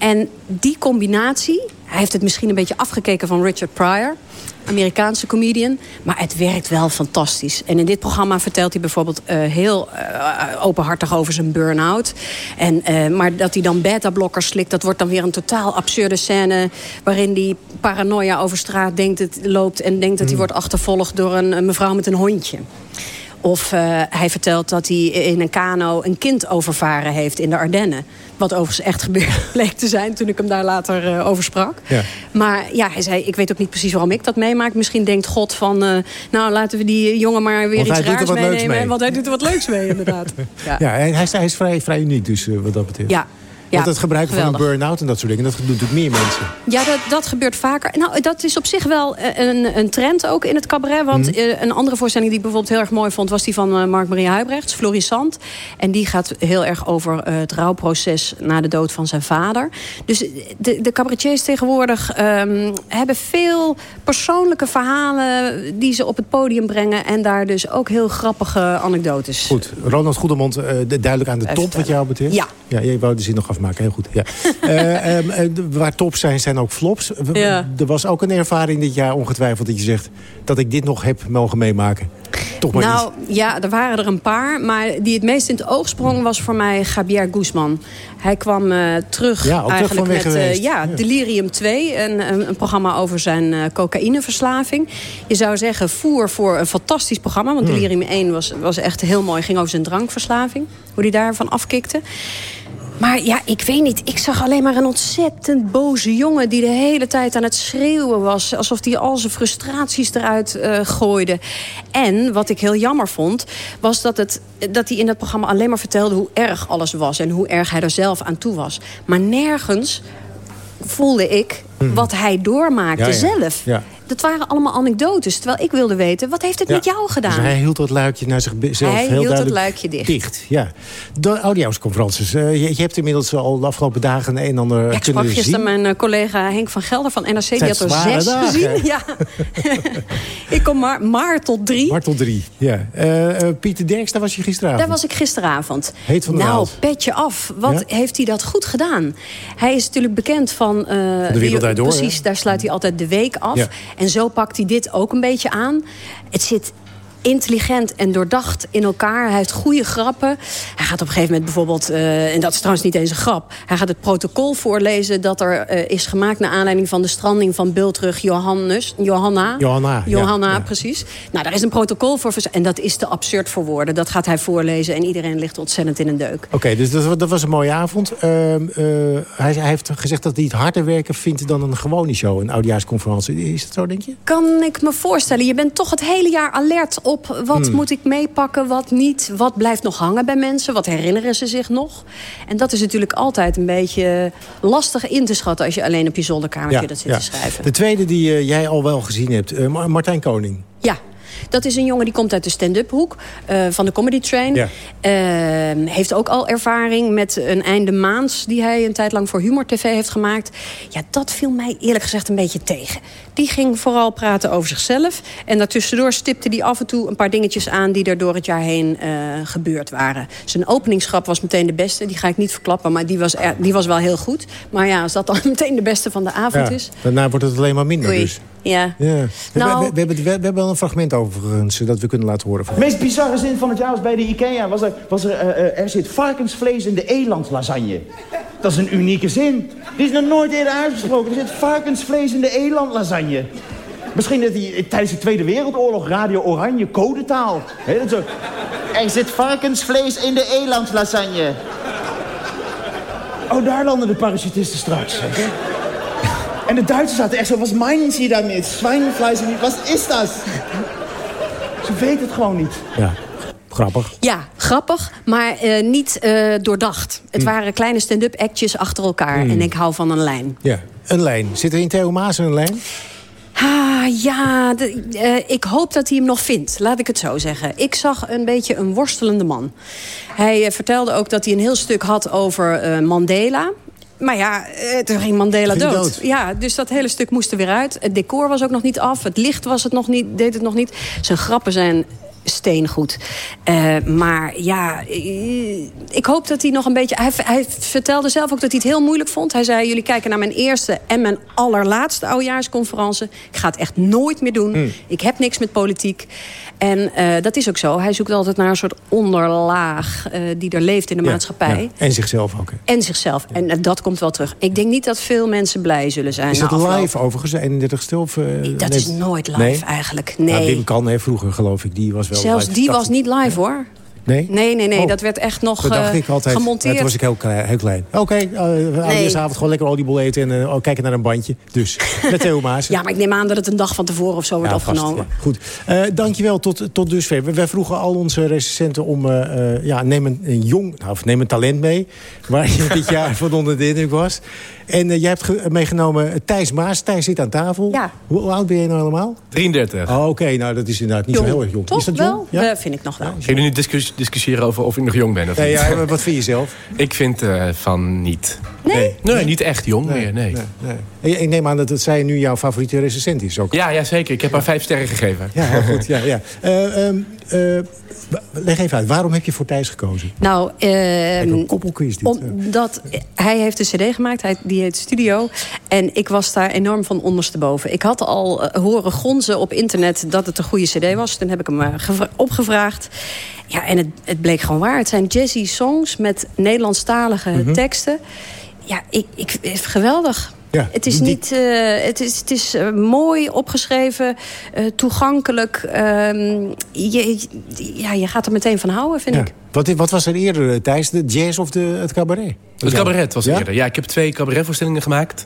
En die combinatie, hij heeft het misschien een beetje afgekeken van Richard Pryor... Amerikaanse comedian. Maar het werkt wel fantastisch. En in dit programma vertelt hij bijvoorbeeld uh, heel uh, openhartig over zijn burn-out. En, uh, maar dat hij dan beta-blokkers slikt, dat wordt dan weer een totaal absurde scène... waarin hij paranoia over straat denkt het loopt... en denkt dat hij wordt achtervolgd door een, een mevrouw met een hondje. Of hij vertelt dat hij in een kano een kind overvaren heeft in de Ardennen. Wat overigens echt gebeurd *laughs* bleek te zijn toen ik hem daar later uh, over sprak. Ja. Maar ja, hij zei, ik weet ook niet precies waarom ik dat meemaak. Misschien denkt God van, uh, nou laten we die jongen maar weer
want
iets raars meenemen.
Mee.
Want hij doet er wat leuks mee, inderdaad. *laughs*
ja, ja hij, hij, is, vrij, vrij uniek dus wat dat betreft.
Ja,
Ja, Want het gebruiken geweldig. van een burn-out en dat soort dingen... dat doen natuurlijk meer mensen.
Ja, dat, dat gebeurt vaker. Nou, dat is op zich wel een, een trend ook in het cabaret. Want mm. uh, een andere voorstelling die ik bijvoorbeeld heel erg mooi vond... was die van uh, Mark-Marie Huibrechts, Florissant. En die gaat heel erg over het rouwproces... na de dood van zijn vader. Dus de, de cabaretiers tegenwoordig um, hebben veel persoonlijke verhalen... die ze op het podium brengen. En daar dus ook heel grappige anekdotes.
Goed, Ronald Goedemond, duidelijk aan de top wat jou betreft.
Ja.
Ja, jij wou de zin nog afmaken, heel goed. Ja. uh, um, uh, waar tops zijn, zijn ook flops.
Ja.
Er was ook een ervaring dit jaar ongetwijfeld dat je zegt... dat ik dit nog heb mogen meemaken. Toch maar
nou,
niet.
ja, er waren er een paar. Maar die het meest in het oog sprong was voor mij Javier Guzman. Hij kwam uh, terug
ja,
eigenlijk met ja. Delirium 2. Een, een, een programma over zijn uh, cocaïneverslaving. Je zou zeggen, voer voor een fantastisch programma. Want
Hmm.
Delirium 1 was, was echt heel mooi. Ging over zijn drankverslaving. Hoe hij daarvan afkikte. Maar ja, ik weet niet. Ik zag alleen maar een ontzettend boze jongen... die de hele tijd aan het schreeuwen was. Alsof hij al zijn frustraties eruit uh, gooide. En wat ik heel jammer vond... was dat, het, dat hij in dat programma alleen maar vertelde... hoe erg alles was en hoe erg hij er zelf aan toe was. Maar nergens voelde ik wat hij doormaakte
Hmm. Ja, ja.
zelf.
Ja.
Dat waren allemaal anekdotes. Terwijl ik wilde weten, wat heeft het
Ja.
met jou gedaan?
Dus hij hield dat luikje naar zichzelf
Hij
heel
hield het luikje dicht.
dicht. Ja. De oudejaarsconferences. Uh, je, je hebt inmiddels al de afgelopen dagen een en ander
Ja, ik
kunnen
sprak
zien.
gisteren mijn uh, collega Henk van Gelder van NRC. Die had er zes
dagen,
gezien. Ja. *laughs* ik kom maar, maar tot drie.
Martel 3, ja. Eh, eh, Pieter Derks, daar was je gisteravond.
Daar was ik gisteravond.
Heet van der
nou, petje af. Wat
Ja?
heeft hij dat goed gedaan? Hij is natuurlijk bekend van... eh,
De Wereld Door,
Precies,
hè?
daar sluit hij altijd de week af.
Ja.
En zo pakt hij dit ook een beetje aan. Het zit intelligent en doordacht in elkaar. Hij heeft goede grappen. Hij gaat op een gegeven moment bijvoorbeeld... eh, en dat is trouwens niet eens een grap... hij gaat het protocol voorlezen dat er eh, is gemaakt... naar aanleiding van de stranding van Bultrug Johannes, Johanna.
Johanna,
Johanna,
ja.
precies. Nou, daar is een protocol voor. En dat is te absurd voor woorden. Dat gaat hij voorlezen en iedereen ligt ontzettend in een deuk.
Oké, dus dat, dat was een mooie avond. Ehm, eh, hij, hij heeft gezegd dat hij het harder werken vindt dan een gewone show, een oudejaarsconferentie. Is dat zo, denk je?
Kan ik me voorstellen. Je bent toch het hele jaar alert op... wat
Hmm.
moet ik meepakken, wat niet. Wat blijft nog hangen bij mensen. Wat herinneren ze zich nog. En dat is natuurlijk altijd een beetje lastig in te schatten... als je alleen op je zolderkamertje dat zit te schrijven.
De tweede die eh, jij al wel gezien hebt, Ma- Martijn Koning.
Ja, dat is een jongen die komt uit de stand-up hoek eh, van de Comedy Train.
Ja.
Ehm, heeft ook al ervaring met een einde maands... die hij een tijd lang voor Humor TV heeft gemaakt. Ja, dat viel mij eerlijk gezegd een beetje tegen. Die ging vooral praten over zichzelf. En daartussendoor stipte hij af en toe een paar dingetjes aan... die er door het jaar heen eh, gebeurd waren. Zijn openingsgrap was meteen de beste. Die ga ik niet verklappen, maar die was, er- die was wel heel goed. Maar ja, als dat dan *laughs* meteen de beste van de avond
Ja,
is...
Daarna wordt het alleen maar minder
Oei.
dus.
Ja.
Ja.
Nou-
we, we, we, hebben, we, we hebben wel een fragment overigens dat we kunnen laten horen.
Het meest bizarre zin van het jaar was bij de Ikea. Was er, was er, eh, eh, er zit varkensvlees in de elandlasagne. Dat is een unieke zin. Die is nog nooit eerder uitgesproken. Er zit varkensvlees in de elandlasagne. Misschien dat hij tijdens de Tweede Wereldoorlog Radio Oranje codetaal. Hè, dat zo. Er zit varkensvlees in de elandlasagne. Oh, daar landen de parachutisten straks. En de Duitsers zaten echt zo, was meinen Sie damit? Schweinefleisch, wat is dat? Ze weten het gewoon niet.
Ja, grappig.
Ja, grappig, maar eh, niet eh, doordacht. Het waren kleine stand-up actjes achter elkaar.
Mm.
En ik hou van een lijn.
Ja, een lijn. Zit er in Theo Maas een lijn?
Ah, ja, de- eh, ik hoop dat hij hem nog vindt. Laat ik het zo zeggen. Ik zag een beetje een worstelende man. Hij vertelde ook dat hij een heel stuk had over eh, Mandela. Maar ja, eh, toen ging Mandela
Ging
dood.
dood.
Ja, dus dat hele stuk moest er weer uit. Het decor was ook nog niet af. Het licht was het nog niet, deed het nog niet. Zijn grappen zijn steengoed. Eh, maar ja, eh, ik hoop dat hij nog een beetje... Hij, hij vertelde zelf ook dat hij het heel moeilijk vond. Hij zei, jullie kijken naar mijn eerste en mijn allerlaatste oudejaarsconferentie. Ik ga het echt nooit meer doen.
Hmm.
Ik heb niks met politiek. En eh, dat is ook zo. Hij zoekt altijd naar een soort onderlaag die er leeft in de
Ja,
maatschappij.
ja. En zichzelf ook. hè.
En zichzelf. En dat komt wel terug. Ik denk niet dat veel mensen blij zullen zijn.
Is het
afloop.
live overigens, de 31 ste Of, eh,
Dat is nooit live
Nee?
eigenlijk.
Nou,
Nee.
Wim kan, hè, vroeger geloof ik. Die was wel
Zelfs
live.
die was niet live hoor.
Nee?
Nee, nee, nee.
Oh.
Dat werd echt nog
Dat dacht
eh,
ik altijd.
gemonteerd.
Toen was ik heel klein. Heel klein. Oké, eh, we gaan deze avond gewoon lekker oliebol eten en eh, oh, kijken naar een bandje. Dus, met Theo Maas.
Ja, maar ik neem aan dat het een dag van tevoren of zo wordt
Ja,
opgenomen.
ja. Goed. Eh, dankjewel tot, tot dusver. We- Wij vroegen al onze recensenten om... eh, eh, ja, neem een, een jong... Nou, of neem een talent mee. Waar je dit jaar *laughs* van onder de indruk was. En eh, jij hebt ge- meegenomen Thijs Maas. Thijs zit aan tafel.
Ja.
Hoe, hoe oud ben je nou allemaal?
33.
Oh, Oké, nou dat is inderdaad niet
Jong.
zo heel erg jong.
Toch
is dat
wel?
jong?
Dat vind ik nog wel.
Gaan jullie nu discus- discussiëren over of ik nog jong ben? Of
Nee,
niet?
ja, wat vind je zelf? *laughs*
Ik vind eh, van niet.
Nee?
Nee, niet echt jong meer, nee.
nee. Ik neem aan dat het zij nu jouw favoriete recensent is ook.
Ja, ja, zeker. Ik heb haar vijf sterren gegeven.
Ja, goed. Ja, ja. Eh, ehm, eh, leg even uit, waarom heb je voor Thijs gekozen?
Nou, ehm,
een koppelquiz dit.
omdat hij heeft een cd gemaakt, hij, die heet Studio. En ik was daar enorm van ondersteboven. Ik had al eh, horen gonzen op internet dat het een goede cd was. Toen heb ik hem eh, gevra- opgevraagd. Ja, en het, het bleek gewoon waar. Het zijn jazzy songs met Nederlandstalige
Mhm.
teksten. Ja, ik, ik, geweldig.
Ja,
Het is,
die-
niet, eh, het is, het is eh, mooi opgeschreven, eh, toegankelijk. ehm, je, ja, je gaat er meteen van houden, vind
Ja.
ik.
Wat, wat was er eerder, Thijs? De jazz of de, het cabaret?
Het cabaret was
Ja?
eerder. Ja, ik heb twee cabaretvoorstellingen gemaakt.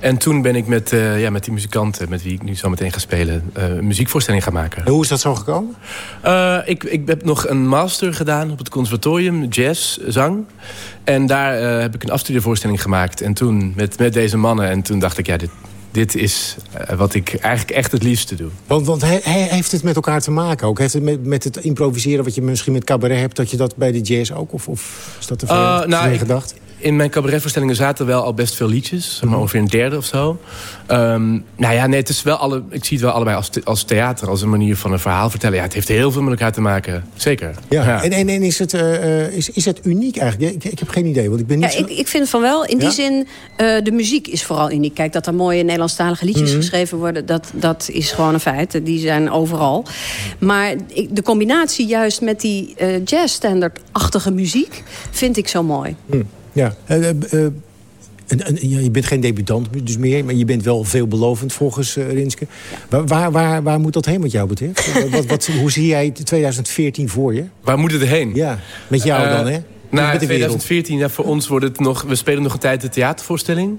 En toen ben ik met, eh, ja, met die muzikanten, met wie ik nu zo meteen ga spelen, eh, een muziekvoorstelling gaan maken.
En hoe is dat zo gekomen?
Eh, ik, ik heb nog een master gedaan op het conservatorium, jazz, zang. En daar eh, heb ik een afstudievoorstelling gemaakt. En toen met, met deze mannen. En toen dacht ik, ja, dit, dit is eh, wat ik eigenlijk echt het liefste doe.
Want, want hij, hij heeft het met elkaar te maken ook. Heeft het met, met het improviseren wat je misschien met cabaret hebt... dat je dat bij de jazz ook? Of, of is dat te veel, te
nou, ik-
gedacht?
In mijn cabaretvoorstellingen zaten wel al best veel liedjes.
Mhm.
Maar ongeveer een derde of zo. Ehm, nou ja, nee, het is wel alle, ik zie het wel allebei als, als theater. Als een manier van een verhaal vertellen. Ja, het heeft heel veel met elkaar te maken. Zeker.
Ja. En, en, en is, het, eh, eh, is, is het uniek eigenlijk? Ik, ik heb geen idee, want ik ben niet
Ja,
zo...
ik, ik vind van wel. In die zin, eh, de muziek is vooral uniek. Kijk, dat er mooie Nederlandstalige liedjes
Mhm.
geschreven worden... Dat, dat is gewoon een feit. Die zijn overal. Maar ik, de combinatie juist met die eh jazz-standard-achtige muziek... vind ik zo mooi.
Hm, Ja. Eh, eh, eh, en- en- ja, je bent geen debutant dus meer, maar je bent wel veelbelovend volgens Rinske. Waar, waar, waar, waar moet dat heen *laughs* wat jou betreft? wat, wat, hoe zie jij 2014 voor je?
Waar moet het heen?
Ja, met jou dan, hè?
Nou,
met wereld.
2014, ja, voor ons wordt het nog... We spelen nog een tijd de theatervoorstelling.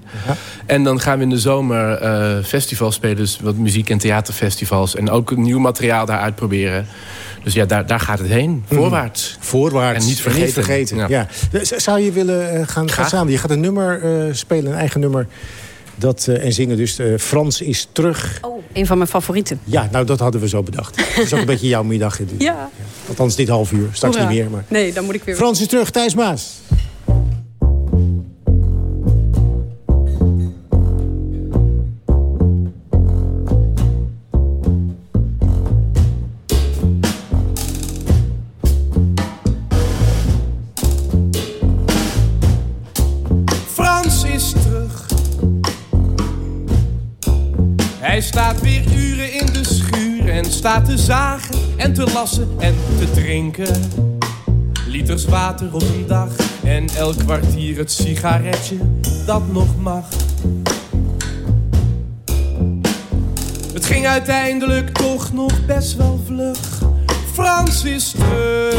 En dan gaan we in de zomer eh, festivals spelen. Dus wat muziek- en theaterfestivals. En ook nieuw materiaal daar uitproberen. Dus ja, daar, daar gaat het heen. Voorwaarts.
Voorwaarts.
En niet vergeten.
vergeten.
Ja.
Ja. Zou je willen eh, gaan, gaan samen? Je gaat een nummer eh, spelen, een eigen nummer. Dat, eh, en zingen dus eh, Frans is terug.
Oh, een van mijn favorieten.
Ja, nou dat hadden we zo bedacht. *laughs* Dat is ook een beetje jouw middag.
Ja.
Althans dit half uur. Straks
Hoera.
niet meer. Maar...
Nee, dan moet ik weer...
Frans is terug, Thijs Maas.
Te zagen en te lassen en te drinken. Liters water op een dag en elk kwartier het sigaretje dat nog mag. Het ging uiteindelijk toch nog best wel vlug. Frans is terug,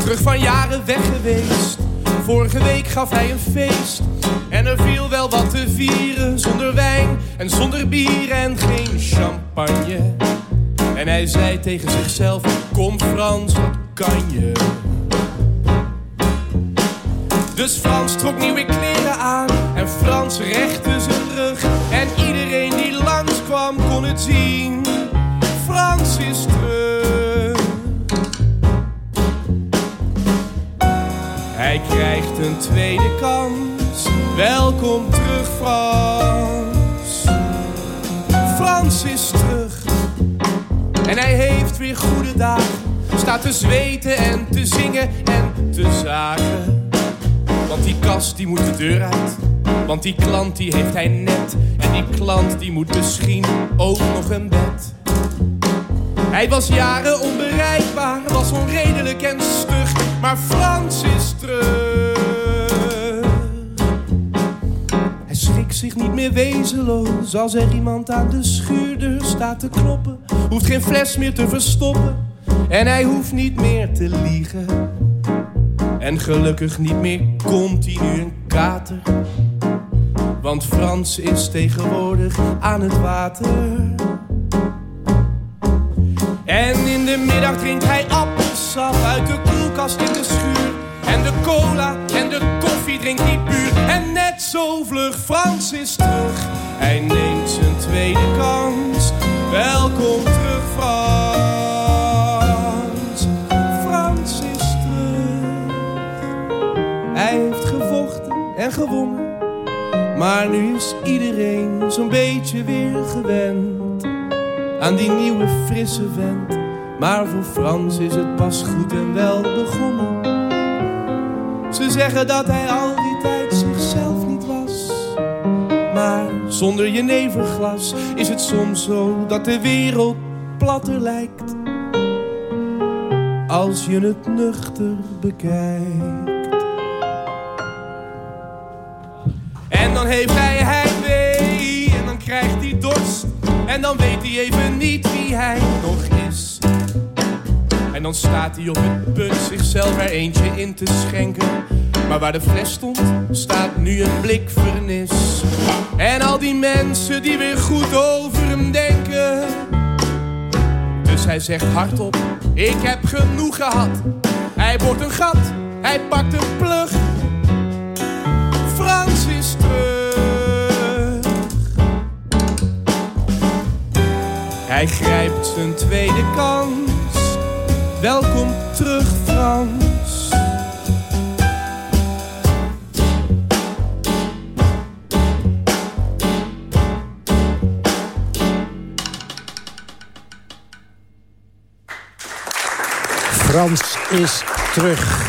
terug van jaren weg geweest. Vorige week gaf hij een feest en er viel wel wat te vieren. Zonder wijn en zonder bier en geen champagne. En hij zei tegen zichzelf, kom Frans, wat kan je? Dus Frans trok nieuwe kleren aan en Frans rechtte zijn rug. En iedereen die langskwam kon het zien. Frans is terug. Hij krijgt een tweede kans. Welkom terug, Frans. En hij heeft weer
goede dagen. Staat te zweten en te zingen en te zagen. Want die kast die moet de deur uit. Want die klant die heeft hij net. En die klant die moet misschien ook nog een bed. Hij was jaren onbereikbaar, was onredelijk en stug. Maar Frans is terug. Zich niet meer wezenloos als er iemand aan de schuurdeur staat te kloppen. Hoeft geen fles meer te verstoppen en hij hoeft niet meer te liegen. En gelukkig niet meer continu een kater. Want Frans is tegenwoordig aan het water. En in de middag drinkt hij appelsap uit de koelkast in de schuur. De cola en de koffie drinkt hij puur. En net zo vlug Frans is terug. Hij neemt zijn tweede kans. Welkom terug Frans. Frans is terug. Hij heeft gevochten en gewonnen. Maar nu is iedereen zo'n beetje weer gewend aan die nieuwe frisse vent. Maar voor Frans is het pas goed en wel begonnen. Ze zeggen dat hij al die tijd zichzelf niet was. Maar zonder jeneverglas is het soms zo dat de wereld platter lijkt. Als je het nuchter bekijkt. En dan heeft hij heimwee en dan krijgt hij dorst. En dan weet hij even niet wie hij nog dan staat hij op het punt zichzelf er eentje in te schenken. Maar waar de fles stond, staat nu een blik vernis. En al die mensen die weer goed over hem denken. Dus hij zegt hardop, ik heb genoeg gehad. Hij wordt een gat, hij pakt een plug. Frans is terug. Hij grijpt zijn tweede kans. Welkom terug, Frans.
Frans is terug.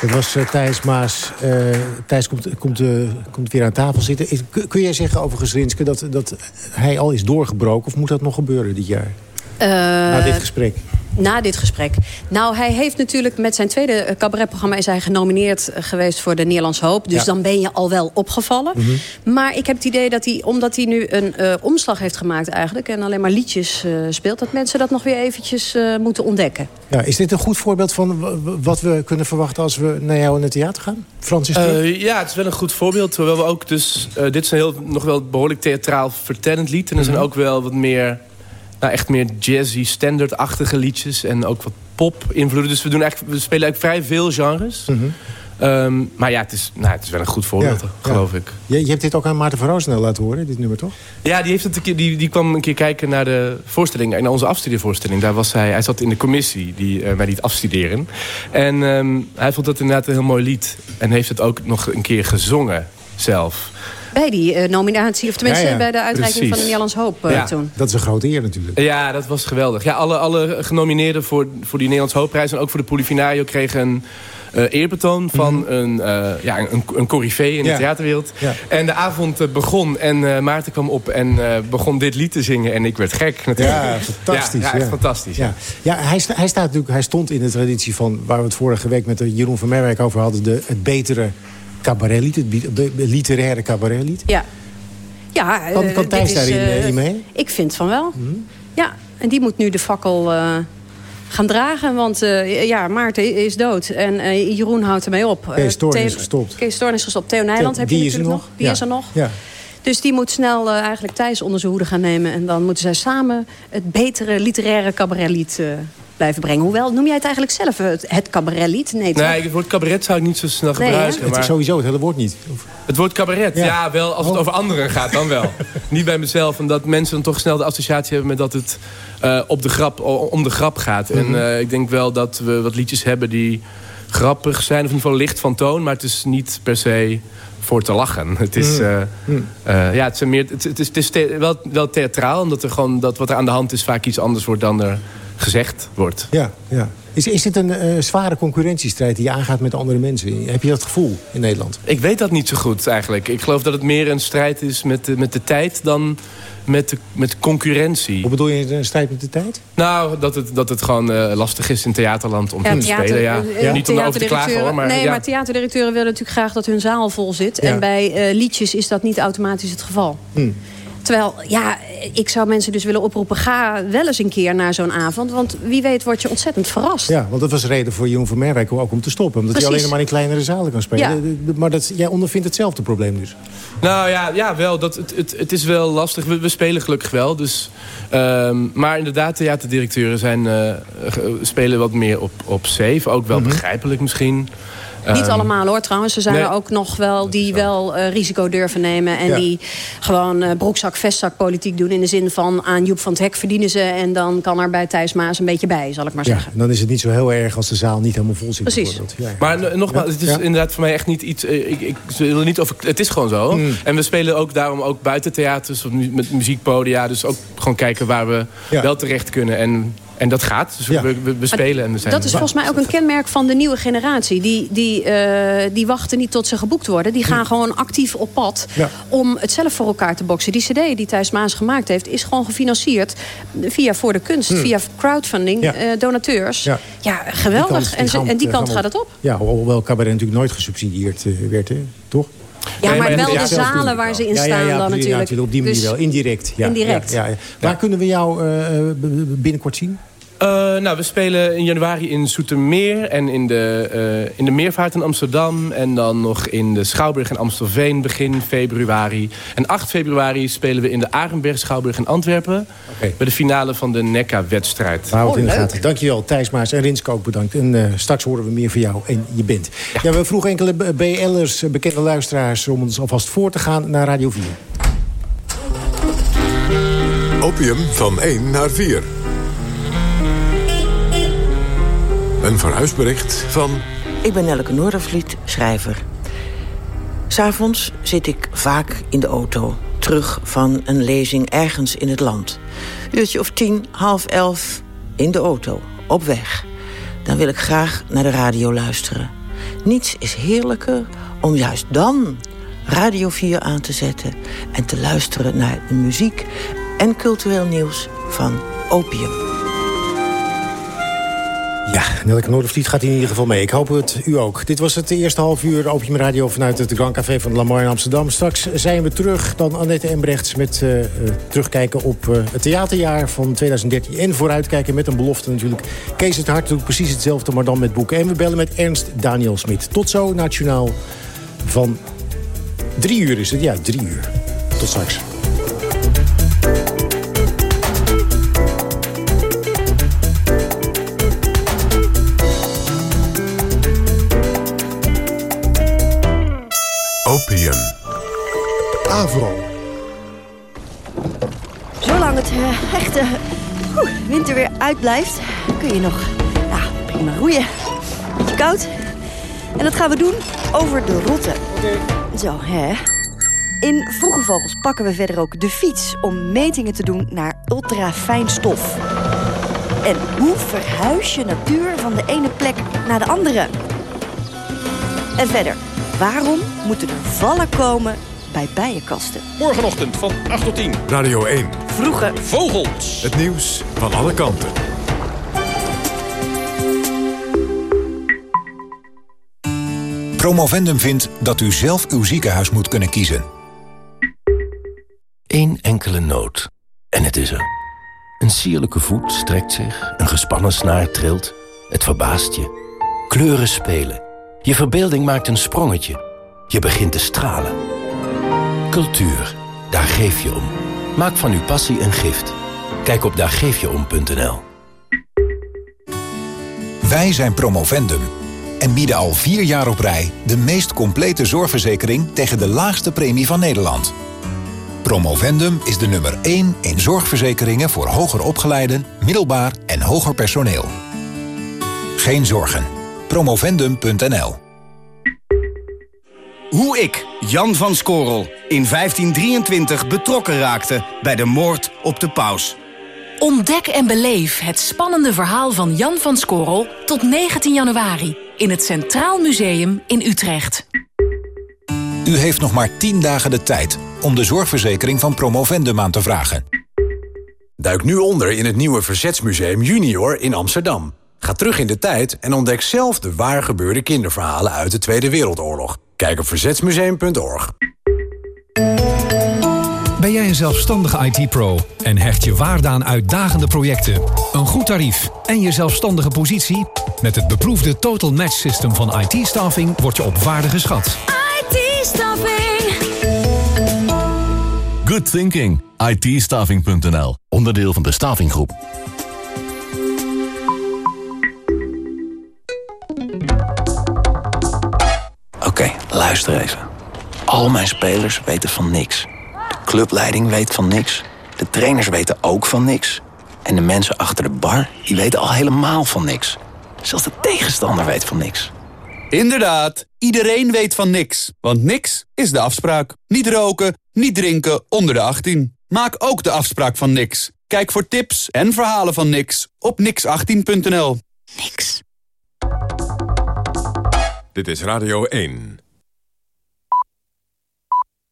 Dat was uh, Thijs Maas. Uh, Thijs komt, komt, uh, komt weer aan tafel zitten. Is, kun jij zeggen overigens, Rinske, dat, dat hij al is doorgebroken... of moet dat nog gebeuren dit jaar? Na dit gesprek.
Na dit gesprek. Nou, hij heeft natuurlijk met zijn tweede cabaretprogramma... is hij genomineerd geweest voor de Nederlands Hoop. Dus
Ja.
dan ben je al wel opgevallen.
Mhm.
Maar ik heb het idee dat hij, omdat hij nu een eh, omslag heeft gemaakt eigenlijk... en alleen maar liedjes eh, speelt... dat mensen dat nog weer eventjes eh, moeten ontdekken.
Ja, is dit een goed voorbeeld van wat we kunnen verwachten... als we naar jou in het theater gaan? Frans is terug?
Eh, ja, het is wel een goed voorbeeld. Terwijl we ook dus... eh, dit is een heel, nog wel behoorlijk theatraal vertellend lied. En er zijn
Mhm.
ook wel wat meer... Nou, echt meer jazzy, standardachtige liedjes. En ook wat pop-invloeden. Dus we, doen eigenlijk, we spelen eigenlijk vrij veel genres.
Mhm.
Ehm, maar ja, het is, nou, het is wel een goed voorbeeld,
Ja,
geloof ik.
Je, je hebt dit ook aan Maarten van Roosnel laten horen, dit nummer toch?
Ja, die, heeft het een keer, die, die kwam een keer kijken naar de voorstelling. Naar onze afstudeervoorstelling. Daar was hij, hij zat in de commissie die eh, mij liet afstuderen. En ehm, hij vond dat inderdaad een heel mooi lied. En heeft het ook nog een keer gezongen zelf.
Bij die eh, nominatie, of tenminste
Ja, ja,
bij de uitreiking
precies.
van de Nederlands Hoop eh,
Ja.
toen.
Dat is een grote eer natuurlijk.
Ja, dat was geweldig. Ja, alle, alle genomineerden voor, voor die Nederlands Hoopprijs... en ook voor de Polifinario kregen een eh, eerbetoon van een, eh ja, een, een coryfee in
Ja.
de theaterwereld.
Ja.
En de avond begon en eh, Maarten kwam op en eh, begon dit lied te zingen. En ik werd gek natuurlijk.
Ja, fantastisch.
Ja, ja, echt fantastisch.
Ja, ja hij, sta- hij, staat natuurlijk, hij stond in de traditie van... waar we het vorige week met de Jeroen van Merwijk over hadden... De, het betere cabaretlied, het literaire cabaretlied.
Ja. Ja,
Kan,
eh,
kan Thijs
is,
daarin
eh,
eh, in mee?
Ik vind van wel. Ja, en die moet nu de fakkel gaan dragen. Want ja, Maarten is dood. En Jeroen houdt ermee op.
Kees Toorn is gestopt.
Kees is gestopt. Theo Nijland heb je
er
natuurlijk nog.
nog.
Die
Ja.
is er nog.
Ja.
Dus die moet snel eigenlijk Thijs onder zijn hoede gaan nemen. En dan moeten zij samen het betere literaire cabaretlied blijven brengen. Hoewel, noem jij het eigenlijk zelf eh, het, het cabaretlied? Nee, toch?
Nee, het woord cabaret zou ik niet zo snel
Nee,
gebruiken.
Het
maar...
is sowieso het hele woord niet. Of-
Het woord cabaret,
Ja.
ja, wel. Als het
Oh.
over anderen gaat, dan wel. *laughs* Niet bij mezelf. Omdat mensen dan toch snel de associatie hebben met dat het eh, op de grap, om de grap gaat.
Mhm.
En eh, ik denk wel dat we wat liedjes hebben die grappig zijn. Of in ieder geval licht van toon. Maar het is niet per se voor te lachen. Het is,
Mhm.
eh,
Mhm.
eh, ja, het is, meer, het, het is, het is the- wel, wel theatraal. Omdat er gewoon, dat wat er aan de hand is vaak iets anders wordt dan er
gezegd wordt.
Ja, ja. Is, is dit een eh, zware concurrentiestrijd die je aangaat met andere mensen? Heb je dat gevoel in Nederland?
Ik weet dat niet zo goed eigenlijk. Ik geloof dat het meer een strijd is met de, met de tijd dan met, de, met concurrentie.
Hoe bedoel je een strijd met de tijd?
Nou, dat het, dat het gewoon uh, lastig is in theaterland om te spelen. Ja. ja. Niet om over te klagen hoor. Maar,
nee,
ja.
maar theaterdirecteuren willen natuurlijk graag dat hun zaal vol zit. En bij uh, liedjes is dat niet automatisch het geval.
Hm.
Terwijl, ja, ik zou mensen dus willen oproepen... ga wel eens een keer naar zo'n avond. Want wie weet word je ontzettend verrast.
Ja, want dat was reden voor Jeroen van Merwijk ook om te stoppen. Omdat
Precies.
hij alleen maar in kleinere zalen kan spelen.
Ja.
Maar dat, jij ondervindt hetzelfde probleem dus.
Nou ja, ja wel. Dat, het, het, het is wel lastig. We, we spelen gelukkig wel. Dus, um, maar inderdaad, theaterdirecteuren zijn, uh, spelen wat meer op, op safe. Ook wel mm -hmm. begrijpelijk misschien.
Niet
Um,
allemaal hoor trouwens. Er zijn
nee.
er ook nog wel die wel uh, risico durven nemen. En
Ja.
die gewoon uh, broekzak, vestzak politiek doen. In de zin van aan Joep van het Hek verdienen ze. En dan kan er bij Thijs Maas een beetje bij, zal ik maar
Ja,
zeggen.
dan is het niet zo heel erg als de zaal niet helemaal vol zit.
Precies.
bijvoorbeeld. Ja, ja.
Maar nogmaals, het is
Ja.
inderdaad voor mij echt niet iets... eh, ik, ik wil er niet over, het is gewoon zo.
Mm.
En we spelen ook daarom ook buiten theaters of mu- met muziekpodia. Dus ook gewoon kijken waar we
Ja.
wel terecht kunnen. En, en dat gaat. Dus
Ja.
we, we, we spelen en we zijn...
Dat is volgens mij ook een kenmerk van de nieuwe generatie. Die, die, eh, die wachten niet tot ze geboekt worden. Die gaan gewoon actief op pad
Ja.
om het zelf voor elkaar te boksen. Die cd die Thijs Maas gemaakt heeft... is gewoon gefinancierd via Voor de Kunst. Via crowdfunding,
Ja.
eh, donateurs.
Ja.
Ja, geweldig.
Die kant- die
en,
kant,
en die kant gaat het op.
Ja, hoewel cabaret natuurlijk nooit gesubsidieerd eh, werd, hè?
Ja, maar
maar
wel de zalen waar ze in staan
ja, ja,
dan
ja,
natuurlijk.
op die manier
Dus-
wel. Indirect. Ja,
Indirect.
Waar kunnen we jou eh, b- binnenkort zien?
Eh, nou, we spelen in januari in Zoetermeer en in de, eh, in de Meervaart in Amsterdam. En dan nog in de Schouwburg in Amstelveen begin februari. En 8 februari spelen we in de Arenberg Schouwburg in Antwerpen.
Oké.
Bij de finale van de NECA-wedstrijd.
Het
Oh,
in de
leuk.
gaten. Dankjewel, Thijs Maas en Rinske ook bedankt. En eh, straks horen we meer van jou en je bent. Ja. we vroegen enkele BL'ers, bekende luisteraars... om ons alvast voor te gaan naar Radio 4.
Opium van 1 naar 4. Een verhuisbericht van
Ik ben Nelleke Noordervliet, schrijver. S'avonds zit ik vaak in de auto, terug van een lezing ergens in het land. Uurtje of tien, half elf, in de auto, op weg. Dan wil ik graag naar de radio luisteren. Niets is heerlijker om juist dan Radio 4 aan te zetten... en te luisteren naar de muziek en cultureel nieuws van Opium.
Ja, Nelke Noordervliet gaat in ieder geval mee. Ik hoop het u ook. Dit was het eerste half uur Opium Radio vanuit het Grand Café van Lamar in Amsterdam. Straks zijn we terug, dan Annette Embrechts... met eh, eh, terugkijken op eh, het theaterjaar van 2013. En vooruitkijken met een belofte natuurlijk. Kees het Hart doet precies hetzelfde, maar dan met boeken. En we bellen met Ernst Daniel Smit. Tot zo, nationaal van drie uur is het. Ja, drie uur. Tot straks.
Oeh, winter weer uitblijft, kun je nog ja, prima roeien. Beetje koud. En dat gaan we doen over de rotte. Zo, hè. In Vroege Vogels pakken we verder ook de fiets om metingen te doen naar ultrafijn stof. En hoe verhuis je natuur van de ene plek naar de andere? En verder, waarom moeten er vallen komen bij bijenkasten?
Morgenochtend van 8 tot 10.
Radio 1.
Vroege
Vogels.
Het nieuws van alle kanten.
Promovendum vindt dat u zelf uw ziekenhuis moet kunnen kiezen.
Eén enkele noot. En het is er. Een sierlijke voet strekt zich, een gespannen snaar trilt. Het verbaast je. Kleuren spelen. Je verbeelding maakt een sprongetje. Je begint te stralen. Cultuur, daar geef je om. Maak van uw passie een gift. Kijk op daargeefjeom.nl.
Wij zijn Promovendum en bieden al vier jaar op rij... de meest complete zorgverzekering tegen de laagste premie van Nederland. Promovendum is de nummer 1 in zorgverzekeringen voor hoger opgeleiden, middelbaar en hoger personeel. Geen zorgen. Promovendum.nl
Hoe ik, Jan van Skorrel, in 1523 betrokken raakte bij de moord op de paus.
Ontdek en beleef het spannende verhaal van Jan van Scorel tot 19 januari in het Centraal Museum in Utrecht.
U heeft nog maar 10 dagen de tijd om de zorgverzekering van Promovendum aan te vragen.
Duik nu onder in het nieuwe Verzetsmuseum Junior in Amsterdam. Ga terug in de tijd en ontdek zelf de waar gebeurde kinderverhalen uit de Tweede Wereldoorlog. Kijk op verzetsmuseum.org.
Ben jij een zelfstandige IT-pro en hecht je waarde aan uitdagende projecten, een goed tarief en je zelfstandige positie? Met het beproefde Total Match System van IT-staffing word je op waarde geschat.
IT-staffing.
Good thinking. ITstaffing.nl. Onderdeel van de Stavinggroep.
Oké, luister even. Al mijn spelers weten van niks. De clubleiding weet van niks. De trainers weten ook van niks. En de mensen achter de bar, die weten al helemaal van niks. Zelfs de tegenstander weet van niks.
Inderdaad, iedereen weet van niks. Want niks is de afspraak. Niet roken, niet drinken onder de 18. Maak ook de afspraak van niks. Kijk voor tips en verhalen van niks op nix18.nl.
Niks.
Dit is Radio 1.